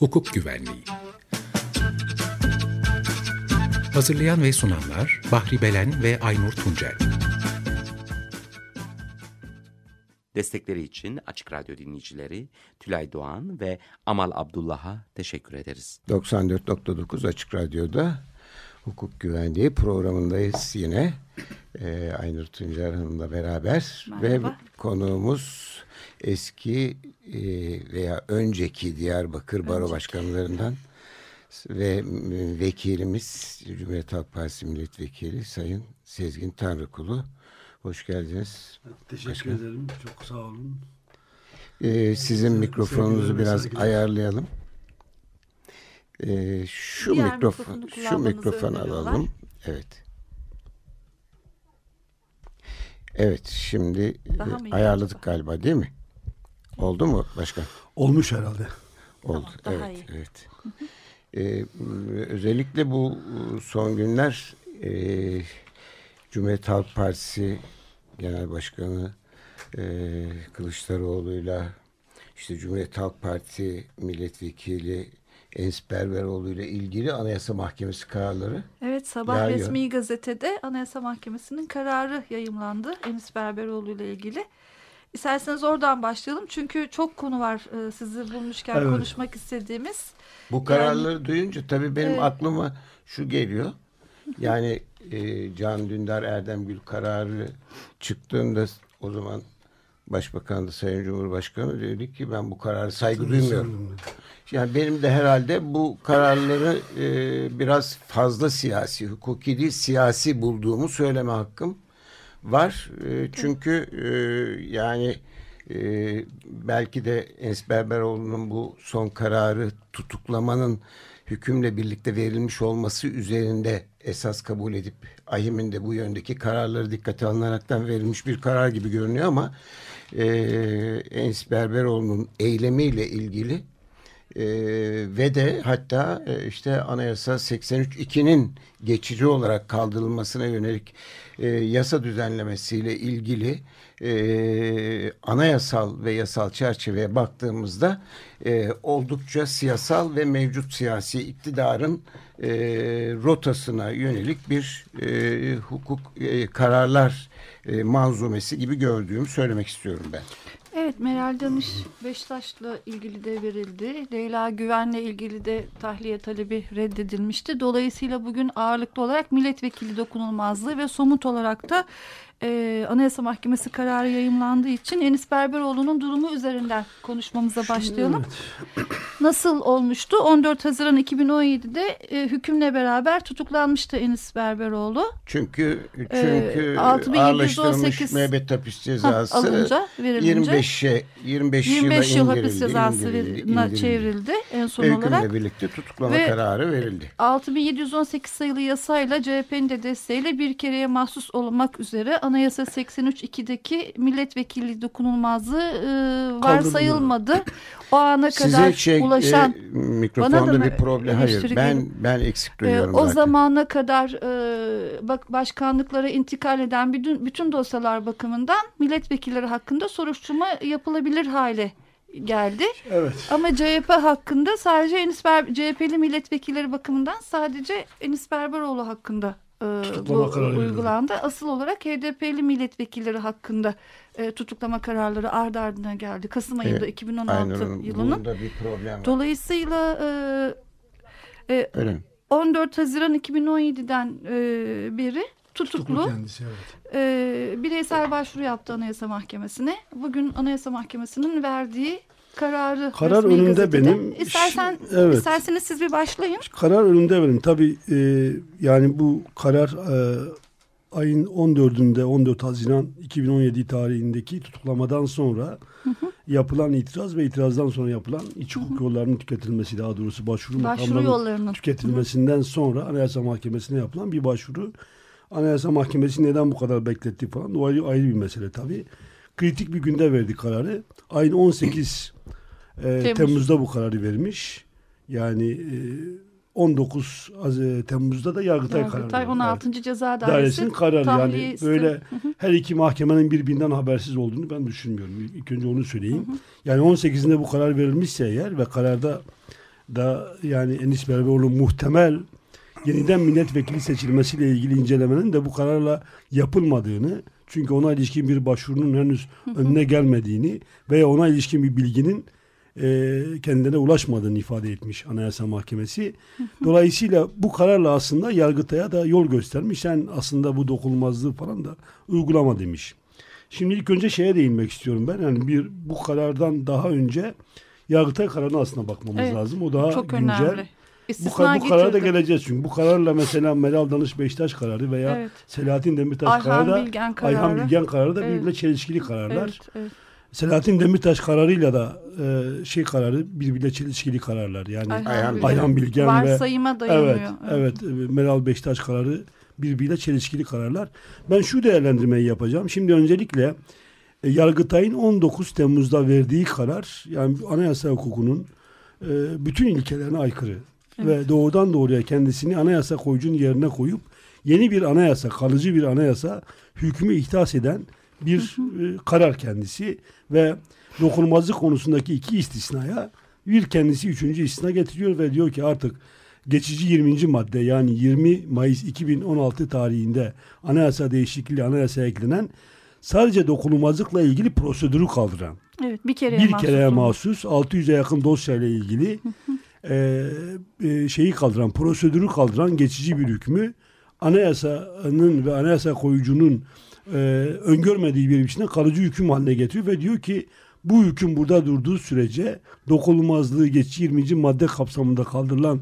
Hukuk Güvenliği Hazırlayan ve sunanlar Bahri Belen ve Aynur Tuncel Destekleri için Açık Radyo dinleyicileri Tülay Doğan ve Amal Abdullah'a teşekkür ederiz. 94.9 Açık Radyo'da hukuk güvenliği programındayız yine. Ee, Aynur Tuncer Hanım'la beraber Merhaba. ve konuğumuz eski e, veya önceki Diyarbakır Baro Başkanlarından ve vekilimiz Cumhuriyet Halk Partisi Milletvekili Sayın Sezgin Tanrıkulu. Hoş geldiniz. Teşekkür Başkan. ederim. Çok sağ olun. Ee, sizin mikrofonunuzu biraz ayarlayalım. Ee, şu Diğer mikrofon şu mikrofon alalım. Evet. Evet şimdi Daha e, ayarladık galiba değil mi? Oldu mu başkan? Olmuş herhalde. Oldu. Tamam, evet, iyi. evet. Ee, özellikle bu son günler e, Cumhuriyet Halk Partisi Genel Başkanı e, Kılıçdaroğlu'yla işte Cumhuriyet Halk Partisi milletvekili Enis Berberoğlu ile ilgili Anayasa Mahkemesi kararları. Evet sabah yağıyor. resmi gazetede Anayasa Mahkemesi'nin kararı yayımlandı Enis Berberoğlu ile ilgili. İsterseniz oradan başlayalım çünkü çok konu var e, sizi bulmuşken evet. konuşmak istediğimiz. Bu kararları yani, duyunca tabii benim evet. aklıma şu geliyor. Yani e, Can Dündar Erdemgül kararı çıktığında o zaman Başbakan da Sayın Cumhurbaşkanı dedi ki ben bu kararı saygı duymuyorum. Yani benim de herhalde bu kararları e, biraz fazla siyasi, hukuki değil siyasi bulduğumu söyleme hakkım var. E, çünkü e, yani e, belki de Enes Berberoğlu'nun bu son kararı tutuklamanın hükümle birlikte verilmiş olması üzerinde esas kabul edip AHİM'in de bu yöndeki kararları dikkate alınaraktan verilmiş bir karar gibi görünüyor ama e, Enis Berberoğlu'nun eylemiyle ilgili e, ve de hatta e, işte Anayasa 83.2'nin geçici olarak kaldırılmasına yönelik e, yasa düzenlemesiyle ilgili e, anayasal ve yasal çerçeveye baktığımızda e, oldukça siyasal ve mevcut siyasi iktidarın e, rotasına yönelik bir e, hukuk e, kararlar e, manzumesi gibi gördüğümü söylemek istiyorum ben. Evet Meral Danış Beştaş'la ilgili de verildi. Leyla Güven'le ilgili de tahliye talebi reddedilmişti. Dolayısıyla bugün ağırlıklı olarak milletvekili dokunulmazlığı ve somut olarak da e, Anayasa Mahkemesi kararı yayımlandığı için Enis Berberoğlu'nun durumu üzerinden konuşmamıza başlayalım. Evet. Nasıl olmuştu? 14 Haziran 2017'de e, hükümle beraber tutuklanmıştı Enis Berberoğlu. Çünkü çünkü e, ağırlaştırılmış müebbet hapis cezası ha, alınca, 25 25, 25 yıl hapis cezasına çevrildi en son Hükümle olarak. Hükümle birlikte tutuklama Ve kararı verildi. 6718 sayılı yasayla CHP'nin de desteğiyle bir kereye mahsus olmak üzere Anayasa 83.2'deki milletvekili dokunulmazlığı e, varsayılmadı. O ana Size kadar şey, ulaşan e, mikrofonda bir problem hayır ben ben eksik e, duyuyorum e, o zaten. zamana kadar e, bak başkanlıklara intikal eden bütün bütün dosyalar bakımından milletvekilleri hakkında soruşturma yapılabilir hale geldi. Evet. Ama CHP hakkında sadece Enis Ber CHP'li milletvekilleri bakımından sadece Enis Berberoğlu hakkında e, bu uygulandı. Asıl olarak HDP'li milletvekilleri hakkında e, tutuklama kararları ardı ardına geldi. Kasım ayında evet, 2016 aynen, yılının. bir problem var. Dolayısıyla e, e, 14 Haziran 2017'den e, beri tutuklu. tutuklu kendisi, evet. e, bireysel başvuru yaptı Anayasa Mahkemesi'ne. Bugün Anayasa Mahkemesi'nin verdiği kararı karar önünde gazetede. benim. İstersen evet. isterseniz siz bir başlayın. Karar önünde benim. Tabii e, yani bu karar e, ayın 14'ünde 14 Haziran 2017 tarihindeki tutuklamadan sonra hı hı. yapılan itiraz ve itirazdan sonra yapılan iç hukuk yollarının tüketilmesi daha doğrusu başvuru, başvuru yollarının tüketilmesinden hı hı. sonra Anayasa Mahkemesi'ne yapılan bir başvuru. Anayasa Mahkemesi neden bu kadar bekletti falan o ayrı, ayrı bir mesele tabii. Kritik bir günde verdi kararı. Ayın 18 e, Temmuz. Temmuz'da bu kararı vermiş. Yani e, 19 e, Temmuz'da da Yargıtay, Yargıtay kararı. 16. Yani. Ceza Dairesi'nin kararı yani böyle her iki mahkemenin birbirinden habersiz olduğunu ben düşünmüyorum. İlk önce onu söyleyeyim. Hı hı. Yani 18'inde bu karar verilmişse eğer ve kararda da yani Enis Berberoğlu muhtemel yeniden milletvekili seçilmesiyle ilgili incelemenin de bu kararla yapılmadığını çünkü ona ilişkin bir başvurunun henüz önüne gelmediğini veya ona ilişkin bir bilginin e, kendine ulaşmadığını ifade etmiş Anayasa Mahkemesi. Dolayısıyla bu kararla aslında Yargıtay'a da yol göstermiş. Sen aslında bu dokunulmazlığı falan da uygulama demiş. Şimdi ilk önce şeye değinmek istiyorum ben. Yani bir bu karardan daha önce Yargıtay kararına aslında bakmamız evet, lazım. O daha çok güncel. Önemli. İstisna bu, bu karara da geleceğiz çünkü. Bu kararla mesela Meral Danış Beşiktaş kararı veya evet. Selahattin Demirtaş Ayhan kararı da Bilgen kararı. Ayhan Bilgen kararı da evet. birbirine çelişkili kararlar. Evet, evet. Selahattin Demirtaş kararıyla da e, şey kararı birbirine çelişkili kararlar. Yani Ayhan, Bilgen, Ayhan Bilgen varsayıma ve dayanıyor. Evet, evet, evet Meral Beşiktaş kararı birbiriyle çelişkili kararlar. Ben şu değerlendirmeyi yapacağım. Şimdi öncelikle e, Yargıtay'ın 19 Temmuz'da verdiği karar yani anayasa hukukunun e, bütün ilkelerine aykırı. Evet. Ve doğrudan doğruya kendisini anayasa koyucunun yerine koyup yeni bir anayasa, kalıcı bir anayasa hükmü ihtas eden bir. E, karar kendisi ve dokunulmazlık konusundaki iki istisnaya bir kendisi üçüncü istisna getiriyor ve diyor ki artık geçici 20. madde yani 20 Mayıs 2016 tarihinde anayasa değişikliği anayasa eklenen sadece dokunulmazlıkla ilgili prosedürü kaldıran. Evet bir kereye bir mahsus. kereye mahsus 600'e yakın dosyayla ilgili e, e, şeyi kaldıran prosedürü kaldıran geçici bir hükmü anayasanın ve anayasa koyucunun e, öngörmediği bir biçimde kalıcı hüküm haline getiriyor ve diyor ki bu hüküm burada durduğu sürece dokunulmazlığı geçici 20. madde kapsamında kaldırılan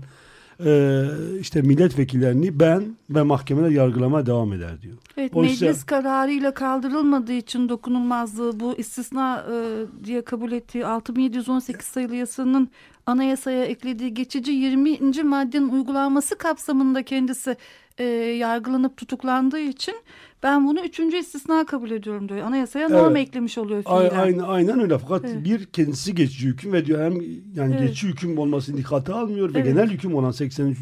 e, işte milletvekillerini ben ve mahkemeler yargılama devam eder diyor. Evet Oysa, meclis kararıyla kaldırılmadığı için dokunulmazlığı bu istisna e, diye kabul ettiği 6718 sayılı yasanın anayasaya eklediği geçici 20. maddenin uygulanması kapsamında kendisi e, yargılanıp tutuklandığı için ben bunu üçüncü istisna kabul ediyorum diyor. Anayasaya norm evet. eklemiş oluyor fiilen. Aynen, aynen öyle fakat evet. bir kendisi geçici hüküm ve diyor hem yani evet. geçici hüküm olmasını dikkate almıyor ve evet. genel hüküm olan 83.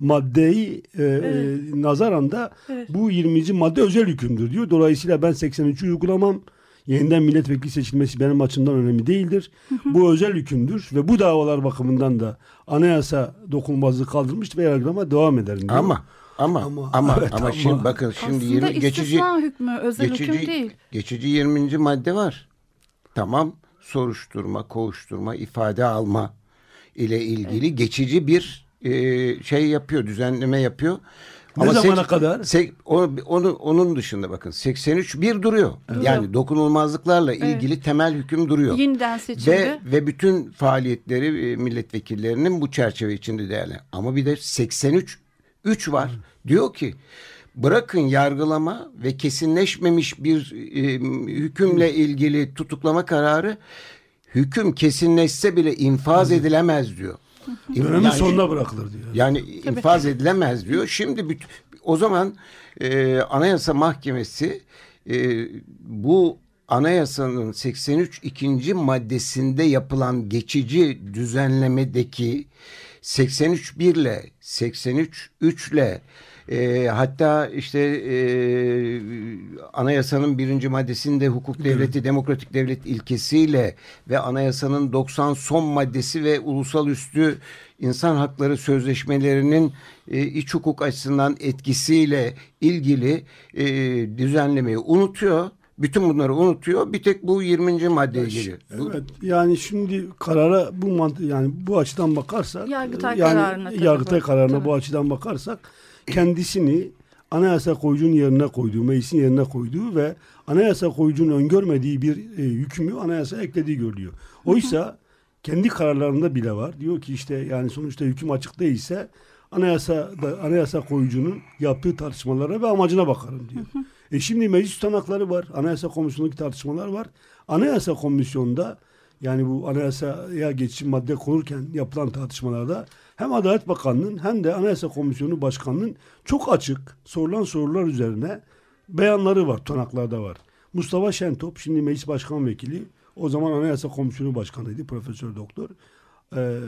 maddeyi e, evet. e, nazaran da evet. bu 20. madde özel hükümdür diyor. Dolayısıyla ben 83'ü uygulamam. Yeniden milletvekili seçilmesi benim açımdan önemli değildir. Hı hı. Bu özel hükümdür ve bu davalar bakımından da anayasa dokunulmazlığı kaldırmış ve yargılama devam ederim diyor. Ama ama ama ama, evet, ama şimdi bakın şimdi Aslında 20 geçici hükmü özel geçici, hüküm değil. Geçici 20. madde var. Tamam soruşturma, kovuşturma, ifade alma ile ilgili evet. geçici bir e, şey yapıyor, düzenleme yapıyor. Ne Ama zamana sek, kadar? Sek, onu, onu, onun dışında bakın 83 bir duruyor. Evet. Yani dokunulmazlıklarla evet. ilgili temel hüküm duruyor. Yeniden seçildi. Ve, ve bütün faaliyetleri e, milletvekillerinin bu çerçeve içinde değerli. Ama bir de 83 3 var. Hı. Diyor ki bırakın yargılama ve kesinleşmemiş bir e, hükümle ilgili tutuklama kararı hüküm kesinleşse bile infaz Hı. edilemez diyor. Dönemin yani, sonuna bırakılır diyor. Yani Tabii. infaz edilemez diyor. Şimdi o zaman e, Anayasa Mahkemesi e, bu anayasanın 83 ikinci maddesinde yapılan geçici düzenlemedeki 83 1 ile 83 3 ile e, hatta işte e, anayasanın birinci maddesinde hukuk devleti, demokratik devlet ilkesiyle ve anayasanın 90 son maddesi ve ulusal üstü insan hakları sözleşmelerinin e, iç hukuk açısından etkisiyle ilgili e, düzenlemeyi unutuyor bütün bunları unutuyor. Bir tek bu 20. maddeye geliyor. Evet. Yani şimdi karara bu mantı yani bu açıdan bakarsak Yargıtay yani kararına Yargıtay kararına tabii. bu açıdan bakarsak kendisini anayasa koyucunun yerine koyduğu, meclisin yerine koyduğu ve anayasa koyucunun öngörmediği bir e, hükmü anayasa eklediği görülüyor. Oysa kendi kararlarında bile var. Diyor ki işte yani sonuçta hüküm açık değilse anayasa da, anayasa koyucunun yaptığı tartışmalara ve amacına bakarım diyor. Hı hı. E şimdi meclis tutanakları var. Anayasa Komisyonu'ndaki tartışmalar var. Anayasa Komisyonu'nda yani bu anayasaya geçici madde konurken yapılan tartışmalarda hem Adalet Bakanlığı'nın hem de Anayasa Komisyonu Başkanlığı'nın çok açık sorulan sorular üzerine beyanları var, tutanaklarda var. Mustafa Şentop şimdi meclis başkan vekili o zaman Anayasa Komisyonu Başkanıydı Profesör Doktor. Ee,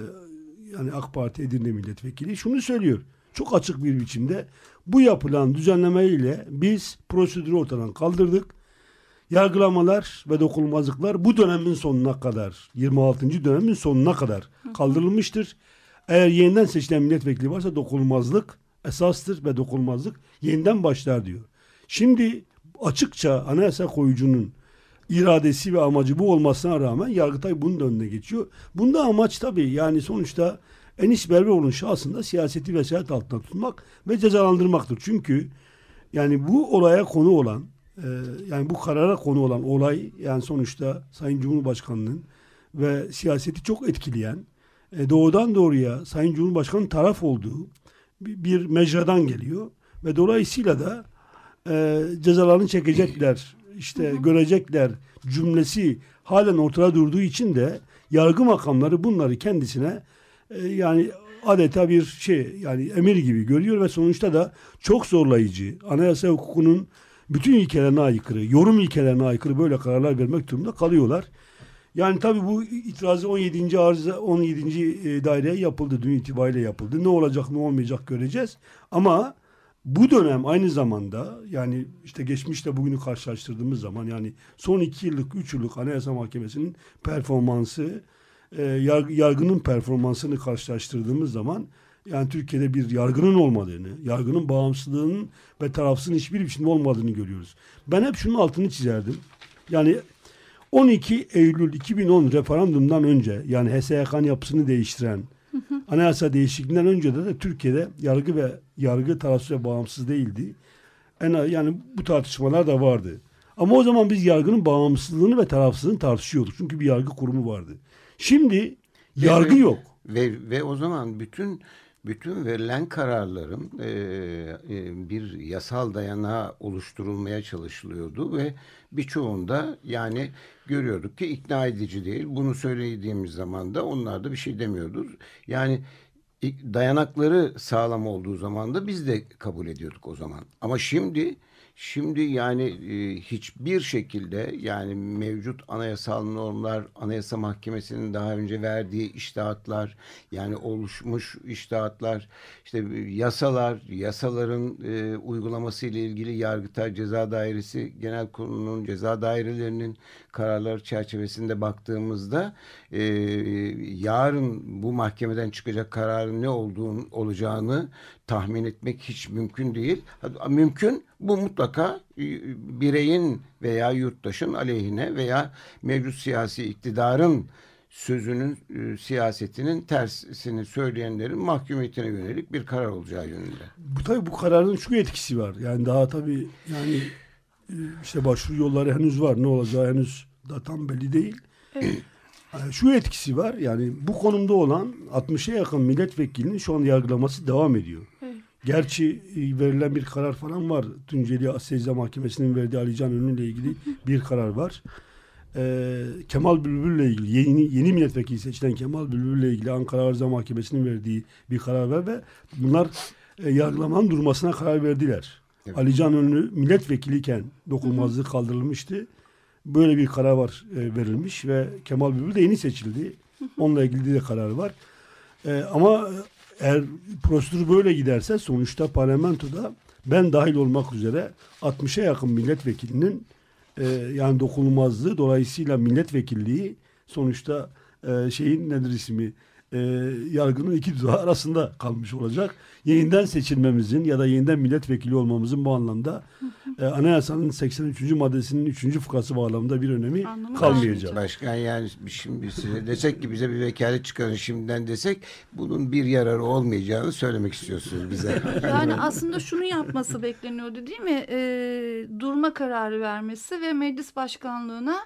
yani AK Parti Edirne Milletvekili şunu söylüyor. Çok açık bir biçimde bu yapılan düzenleme ile biz prosedürü ortadan kaldırdık. Yargılamalar ve dokunulmazlıklar bu dönemin sonuna kadar 26. dönemin sonuna kadar kaldırılmıştır. Eğer yeniden seçilen milletvekili varsa dokunulmazlık esastır ve dokunulmazlık yeniden başlar diyor. Şimdi açıkça anayasa koyucunun iradesi ve amacı bu olmasına rağmen Yargıtay bunun önüne geçiyor. Bunda amaç tabii yani sonuçta Enis Berberoğlu'nun şahsında siyaseti vesayet altında tutmak ve cezalandırmaktır. Çünkü yani bu olaya konu olan e, yani bu karara konu olan olay yani sonuçta Sayın Cumhurbaşkanı'nın ve siyaseti çok etkileyen e, doğrudan doğruya Sayın Cumhurbaşkanı'nın taraf olduğu bir, bir mecradan geliyor ve dolayısıyla da e, cezalarını çekecekler işte görecekler cümlesi halen ortada durduğu için de yargı makamları bunları kendisine yani adeta bir şey yani emir gibi görüyor ve sonuçta da çok zorlayıcı anayasa hukukunun bütün ilkelerine aykırı, yorum ilkelerine aykırı böyle kararlar vermek durumunda kalıyorlar. Yani tabii bu itirazı 17. arıza 17. E, daireye yapıldı. Dün itibariyle yapıldı. Ne olacak ne olmayacak göreceğiz. Ama bu dönem aynı zamanda yani işte geçmişle bugünü karşılaştırdığımız zaman yani son iki yıllık, üç yıllık Anayasa Mahkemesi'nin performansı, e, yargının performansını karşılaştırdığımız zaman yani Türkiye'de bir yargının olmadığını, yargının bağımsızlığının ve tarafsızın hiçbir biçimde olmadığını görüyoruz. Ben hep şunun altını çizerdim. Yani 12 Eylül 2010 referandumdan önce yani HSYK'nın yapısını değiştiren anayasa değişikliğinden önce de, de Türkiye'de yargı ve yargı tarafsız ve bağımsız değildi. En, yani bu tartışmalar da vardı. Ama o zaman biz yargının bağımsızlığını ve tarafsızlığını tartışıyorduk. Çünkü bir yargı kurumu vardı. Şimdi yargı ve, yok. Ve, ve o zaman bütün bütün verilen kararların e, e, bir yasal dayanağı oluşturulmaya çalışılıyordu ve birçoğunda yani görüyorduk ki ikna edici değil. Bunu söylediğimiz zaman da onlar da bir şey demiyordu. Yani dayanakları sağlam olduğu zaman da biz de kabul ediyorduk o zaman. Ama şimdi Şimdi yani e, hiçbir şekilde yani mevcut anayasal normlar, Anayasa Mahkemesi'nin daha önce verdiği iştahatlar, yani oluşmuş iştahatlar, işte yasalar, yasaların e, uygulaması ile ilgili Yargıtay Ceza Dairesi Genel Kurulu'nun ceza dairelerinin kararları çerçevesinde baktığımızda e, yarın bu mahkemeden çıkacak kararın ne olduğunu olacağını tahmin etmek hiç mümkün değil. Mümkün bu mutlaka e, bireyin veya yurttaşın aleyhine veya mevcut siyasi iktidarın sözünün, e, siyasetinin tersini söyleyenlerin mahkumiyetine yönelik bir karar olacağı yönünde. Bu tabii bu kararın şu etkisi var. Yani daha tabii yani e, işte başvuru yolları henüz var. Ne olacağı henüz da tam belli değil. Evet. Şu etkisi var. Yani bu konumda olan 60'a yakın milletvekilinin şu an yargılaması devam ediyor. Gerçi e, verilen bir karar falan var. Tunceli Secde Mahkemesi'nin verdiği Ali Can Önü ile ilgili bir karar var. Ee, Kemal Bülbül ile ilgili yeni, yeni milletvekili seçilen Kemal Bülbül ile ilgili Ankara Arıza Mahkemesi'nin verdiği bir karar var ve bunlar e, yargılamanın durmasına karar verdiler. Evet. Ali Can Önlü milletvekiliyken dokunmazlığı kaldırılmıştı. Böyle bir karar var e, verilmiş ve Kemal Bülbül de yeni seçildi. Onunla ilgili de karar var. E, ama eğer prosedür böyle giderse sonuçta parlamentoda ben dahil olmak üzere 60'a yakın milletvekilinin e, yani dokunulmazlığı dolayısıyla milletvekilliği sonuçta e, şeyin nedir ismi e, yargının iki dudağı arasında kalmış olacak. Yeniden seçilmemizin ya da yeniden milletvekili olmamızın bu anlamda e, anayasanın 83. maddesinin 3. fıkrası bağlamında bir önemi Anlamı kalmayacak. Başkan yani şimdi size desek ki bize bir vekalet çıkarın şimdiden desek bunun bir yararı olmayacağını söylemek istiyorsunuz bize. yani aslında şunu yapması bekleniyordu değil mi? E, durma kararı vermesi ve meclis başkanlığına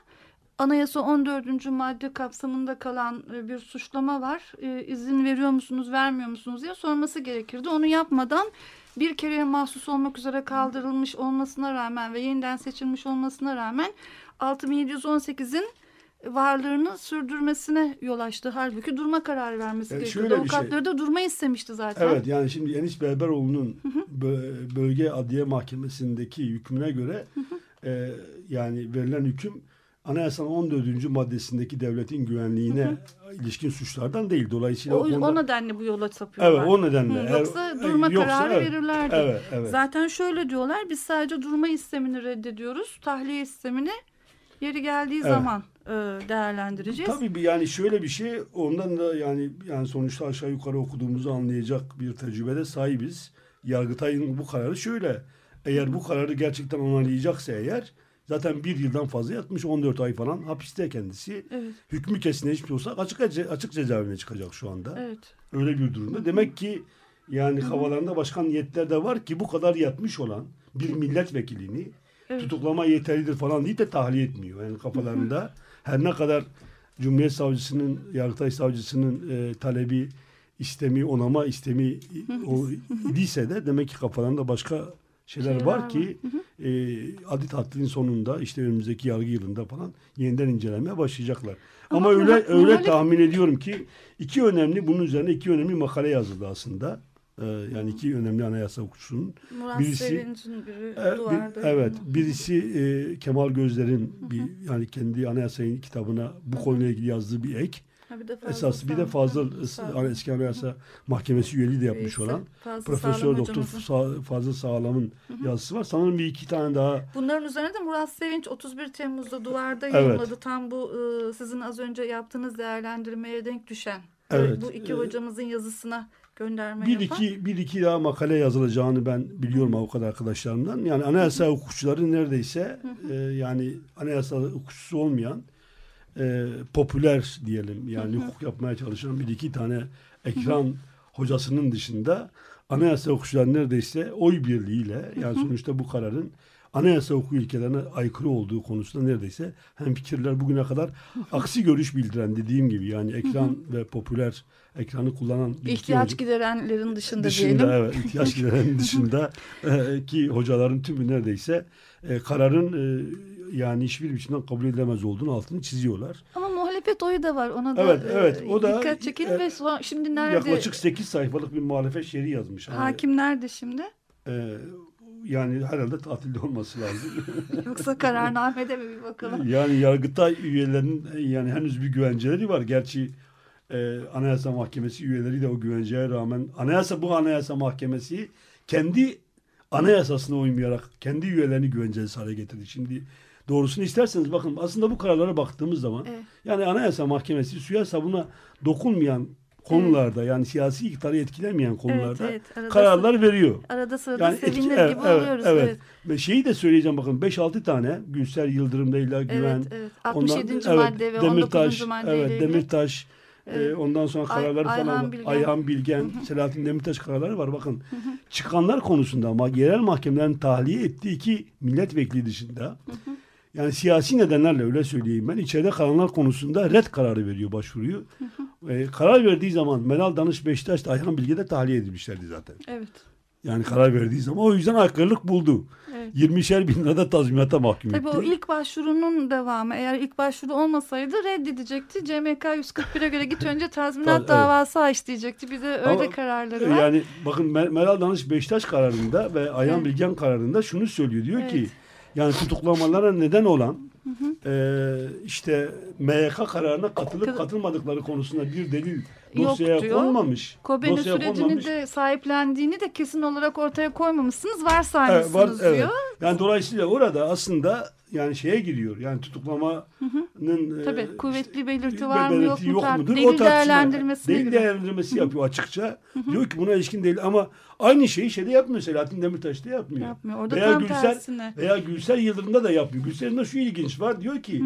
Anayasa 14. madde kapsamında kalan e, bir suçlama var. E, izin veriyor musunuz, vermiyor musunuz diye sorması gerekirdi. Onu yapmadan bir kereye mahsus olmak üzere kaldırılmış olmasına rağmen ve yeniden seçilmiş olmasına rağmen 6718'in varlığını sürdürmesine yol açtı. Halbuki durma kararı vermesi yani gerekiyordu. Avukatları şey. da durma istemişti zaten. Evet yani şimdi Enis Berberoğlu'nun bölge adliye mahkemesindeki hükmüne göre e, yani verilen hüküm Anayasanın 14. maddesindeki devletin güvenliğine hı hı. ilişkin suçlardan değil. Dolayısıyla o, o, konuda... o nedenle bu yola sapıyorlar. Evet o nedenle. Hı, yoksa Eğer, durma yoksa, kararı evet, verirlerdi. Evet, evet. Zaten şöyle diyorlar biz sadece durma istemini reddediyoruz. Tahliye istemini yeri geldiği evet. zaman e, değerlendireceğiz. Tabii bir yani şöyle bir şey ondan da yani yani sonuçta aşağı yukarı okuduğumuzu anlayacak bir tecrübede sahibiz. Yargıtay'ın bu kararı şöyle. Eğer bu kararı gerçekten onaylayacaksa eğer zaten bir yıldan fazla yatmış 14 ay falan hapiste kendisi. Evet. Hükmü kesinleşmiş olsa açık açık cezaevine çıkacak şu anda. Evet. Öyle bir durumda. Demek ki yani havalarında başka niyetler de var ki bu kadar yatmış olan bir milletvekilini Evet. tutuklama yeterlidir falan deyip de tahliye etmiyor. Yani kafalarında her ne kadar Cumhuriyet Savcısının, Yargıtay Savcısının e, talebi, istemi, onama istemi o idiyse de demek ki kafalarında başka şeyler Şeyler var var. ki e, adi tatilin sonunda işte önümüzdeki yargı yılında falan yeniden incelemeye başlayacaklar. Ama, Ama öyle muha- öyle muhalif- tahmin ediyorum ki iki önemli bunun üzerine iki önemli makale yazıldı aslında. Ee, yani iki önemli anayasa hukukçunun Murat Birisi- biri e, bir- evet, birisi e, Kemal Gözler'in bir yani kendi anayasayın kitabına bu konuyla ilgili yazdığı bir ek. Bir de Fazıl Esas bir de Fazıl Sağlam. eski anayasa mahkemesi üyeliği de yapmış Reisi olan Fazıl Profesör Doktor. Sa- Fazıl Sağlam'ın yazısı var. Sanırım bir iki tane daha Bunların üzerine de Murat Sevinç 31 Temmuz'da duvarda Evet. yayınladı. Tam bu e, sizin az önce yaptığınız değerlendirmeye denk düşen. Evet. Bu iki Ee, hocamızın yazısına gönderme bir yapan. iki bir iki daha makale yazılacağını ben biliyorum avukat arkadaşlarımdan. Yani anayasa hukukçuları neredeyse e, yani anayasa hukukçusu olmayan e, popüler diyelim. Yani hukuk yapmaya çalışan bir iki tane ekran hocasının dışında anayasa hukukçuları neredeyse oy birliğiyle yani sonuçta bu kararın anayasa hukuku ilkelerine aykırı olduğu konusunda neredeyse hem fikirler bugüne kadar aksi görüş bildiren dediğim gibi yani ekran ve popüler ekranı kullanan İhtiyaç giderenlerin dışında, dışında diyelim. evet ihtiyaç giderenin dışında e, ki hocaların tümü neredeyse e, kararın e, yani hiçbir biçimden kabul edilemez olduğunu altını çiziyorlar. Ama muhalefet oyu da var. Ona da Evet, e, evet, o da, dikkat çekin e, ve son, şimdi nerede? Yaklaşık 8 sayfalık bir muhalefet şiiri yazmış. Yani, Hakim nerede şimdi? e, yani herhalde tatilde olması lazım. Yoksa kararnamede mi bir bakalım? yani Yargıtay üyelerinin yani henüz bir güvenceleri var. Gerçi e, Anayasa Mahkemesi üyeleri de o güvenceye rağmen anayasa bu Anayasa Mahkemesi kendi anayasasına uymayarak kendi üyelerini güvencesiz hale getirdi. Şimdi doğrusunu isterseniz bakın aslında bu kararlara baktığımız zaman Evet. yani Anayasa Mahkemesi suya sabuna dokunmayan konularda yani siyasi iktidarı etkilemeyen konularda evet. Arada kararlar veriyor. Arada sırada Yani etki- sevinir evet, gibi evet, oluyoruz. evet. Evet. Ve şeyi de söyleyeceğim bakın 5-6 tane Gülser Yıldırım Leyla Güven. Evet, evet. ondan- 67. evet, madde ve Demirtaş, 19. madde evet. Demirtaş. e, Evet. ondan sonra Ay- kararları falan Ayhan. Bilgen. Ayhan Bilgen, Selahattin Demirtaş kararları var. Bakın çıkanlar konusunda ama yerel mahkemelerin tahliye ettiği iki milletvekili dışında yani siyasi nedenlerle öyle söyleyeyim ben içeride kalanlar konusunda red kararı veriyor başvuruyu. E, karar verdiği zaman Meral Danış Beşiktaş da Ayhan Bilge de tahliye edilmişlerdi zaten. Evet. Yani karar verdiği zaman o yüzden aykırılık buldu. Evet. 20'şer bin lirada tazminata mahkum Tabii etti. o ilk başvurunun devamı. Eğer ilk başvuru olmasaydı reddedecekti. CMK 141'e göre git önce tazminat Evet. davası aç diyecekti. Bir de öyle Ama, kararları var. Yani bakın Mer- Meral Danış Beşiktaş kararında ve Ayhan Evet. Bilgen kararında şunu söylüyor. Diyor ki Evet. Yani tutuklamalara neden olan e, işte MYK kararına katılıp katılmadıkları konusunda bir delil Yok dosyaya diyor. konmamış. Kobe'nin dosyaya sürecini konmamış. de sahiplendiğini de kesin olarak ortaya koymamışsınız. Evet, Varsaymışsınız var, evet. diyor. Yani dolayısıyla orada aslında yani şeye giriyor. Yani tutuklamanın e, Tabii, kuvvetli belirti işte, var mı, yok tar- mudur? delil O değerlendirmesine Delil değerlendirmesi yapıyor açıkça. diyor ki buna ilişkin değil ama aynı şeyi şeyde yapmıyor. Selahattin Demirtaş da yapmıyor. Yapmıyor. Orada veya tam Gülser, tersine. Veya Gülser Yıldırım'da da yapmıyor. Gülser'in şu ilginç var. Diyor ki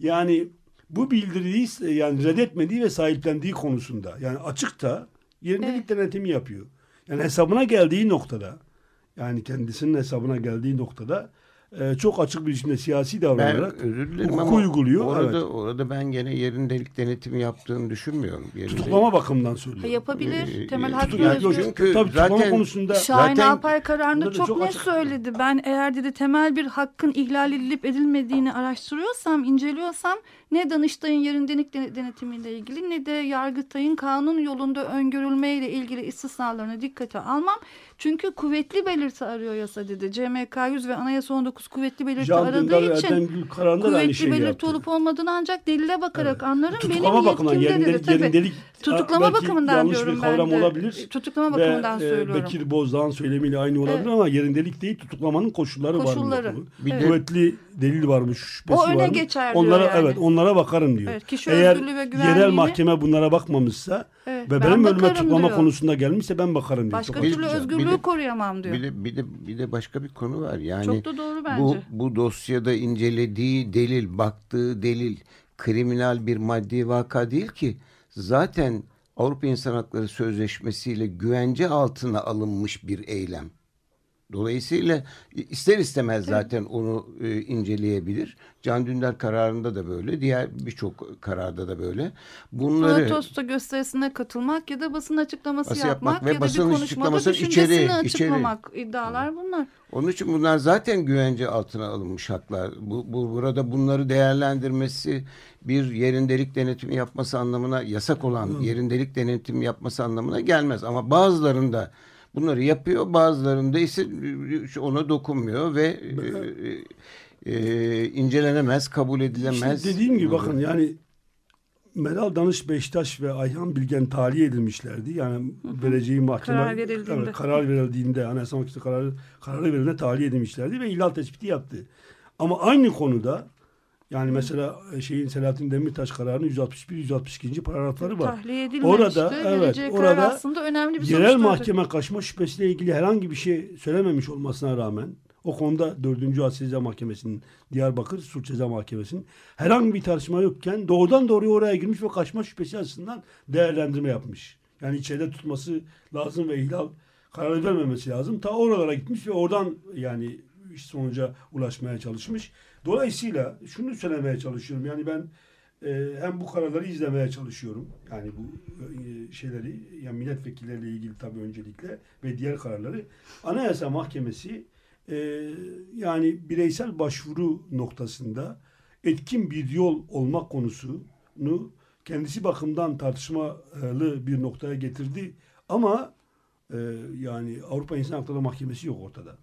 yani bu bildiriyi yani reddetmediği ve sahiplendiği konusunda yani açıkta yerindelik Evet. denetimi yapıyor. Yani hesabına geldiği noktada yani kendisinin hesabına geldiği noktada e, çok açık bir biçimde siyasi Ben davranarak özür dilerim hukuku ama uyguluyor. Orada, Evet. orada ben gene yerindelik denetimi yaptığını düşünmüyorum. Yerinde- Tutuklama bakımından söylüyorum. Ha, yapabilir. Ee, Temel e, hak yani Çünkü tabii tutuklama zaten- konusunda Şahin Zaten- Alpay kararında çok, çok net açık. söyledi. Ben eğer dedi temel bir hakkın ihlal edilip edilmediğini araştırıyorsam, inceliyorsam ne Danıştay'ın yerindelik den- denetimiyle ilgili ne de Yargıtay'ın kanun yolunda öngörülmeyle ilgili istisnalarını dikkate almam. Çünkü kuvvetli belirti arıyor yasa dedi. CMK 100 ve Anayasa 19 kuvvetli belirti Can aradığı Dündar için kuvvetli şeyi belirti yaptı. olup olmadığını ancak delile bakarak anlarım. Tutuklama Benim bakımından yerindelik, yerindelik Tutuklama bakımından yanlış diyorum bir ben kavram de. olabilir. Tutuklama Ve, bakımından e, söylüyorum. Bekir Bozdağ'ın söylemiyle aynı olabilir Evet. ama yerindelik değil tutuklamanın koşulları, Koşulları. var? Bir de- Kuvvetli delil varmış, şüphesi O öne var mı? geçer diyor onlara, yani. Evet onlara bakarım diyor. Evet, kişi Eğer ve yerel mahkeme bunlara bakmamışsa Evet, ve ben benim önüme tutuklama diyor. konusunda gelmişse ben bakarım diyor. Başka Çok türlü özgürlüğü bir de- koruyamam diyor. Bir de, bir de bir de başka bir konu var. Yani Çok da doğru bence. Bu bu dosyada incelediği delil, baktığı delil kriminal bir maddi vaka değil ki. Zaten Avrupa İnsan Hakları Sözleşmesi ile güvence altına alınmış bir eylem. Dolayısıyla ister istemez zaten onu e, inceleyebilir. Can Dündar kararında da böyle, diğer birçok kararda da böyle. Bunları Protesto gösterisine katılmak ya da basın açıklaması Basın yapmak, yapmak ve ya da basın bir konuşmada içeriği, açıklamak iddialar bunlar. Onun için bunlar zaten güvence altına alınmış haklar. Bu, bu burada bunları değerlendirmesi bir yerindelik denetimi yapması anlamına yasak olan yerindelik denetimi yapması anlamına gelmez. Ama bazılarında bunları yapıyor, bazılarında ise ona dokunmuyor ve e, e, incelenemez, kabul edilemez. İşte dediğim gibi bakın yani Meral Danış Beştaş ve Ayhan Bilgen tahliye edilmişlerdi. Yani vereceği mahkeme Karar verildiğinde. Evet, karar verildiğinde Anayasa Mahkemesi kararı, kararı verildiğinde tahliye edilmişlerdi ve ihlal tespiti yaptı. Ama aynı konuda yani mesela şeyin Selahattin Demirtaş kararının 161 162. paragrafları var. Tahliye edilmemişti. Orada evet karar orada aslında önemli bir yerel mahkeme kaçma şüphesiyle ilgili herhangi bir şey söylememiş olmasına rağmen o konuda 4. Asya Ceza Mahkemesi'nin Diyarbakır Suç Ceza Mahkemesi'nin herhangi bir tartışma yokken doğrudan doğruya oraya girmiş ve kaçma şüphesi açısından değerlendirme yapmış. Yani içeride tutması lazım ve ihlal kararı vermemesi lazım. Ta oralara gitmiş ve oradan yani iş sonuca ulaşmaya çalışmış. Dolayısıyla şunu söylemeye çalışıyorum. Yani ben e, hem bu kararları izlemeye çalışıyorum. Yani bu e, şeyleri yani milletvekilleriyle ilgili tabii öncelikle ve diğer kararları. Anayasa Mahkemesi e, yani bireysel başvuru noktasında etkin bir yol olmak konusunu kendisi bakımdan tartışmalı bir noktaya getirdi. Ama e, yani Avrupa İnsan Hakları Mahkemesi yok ortada.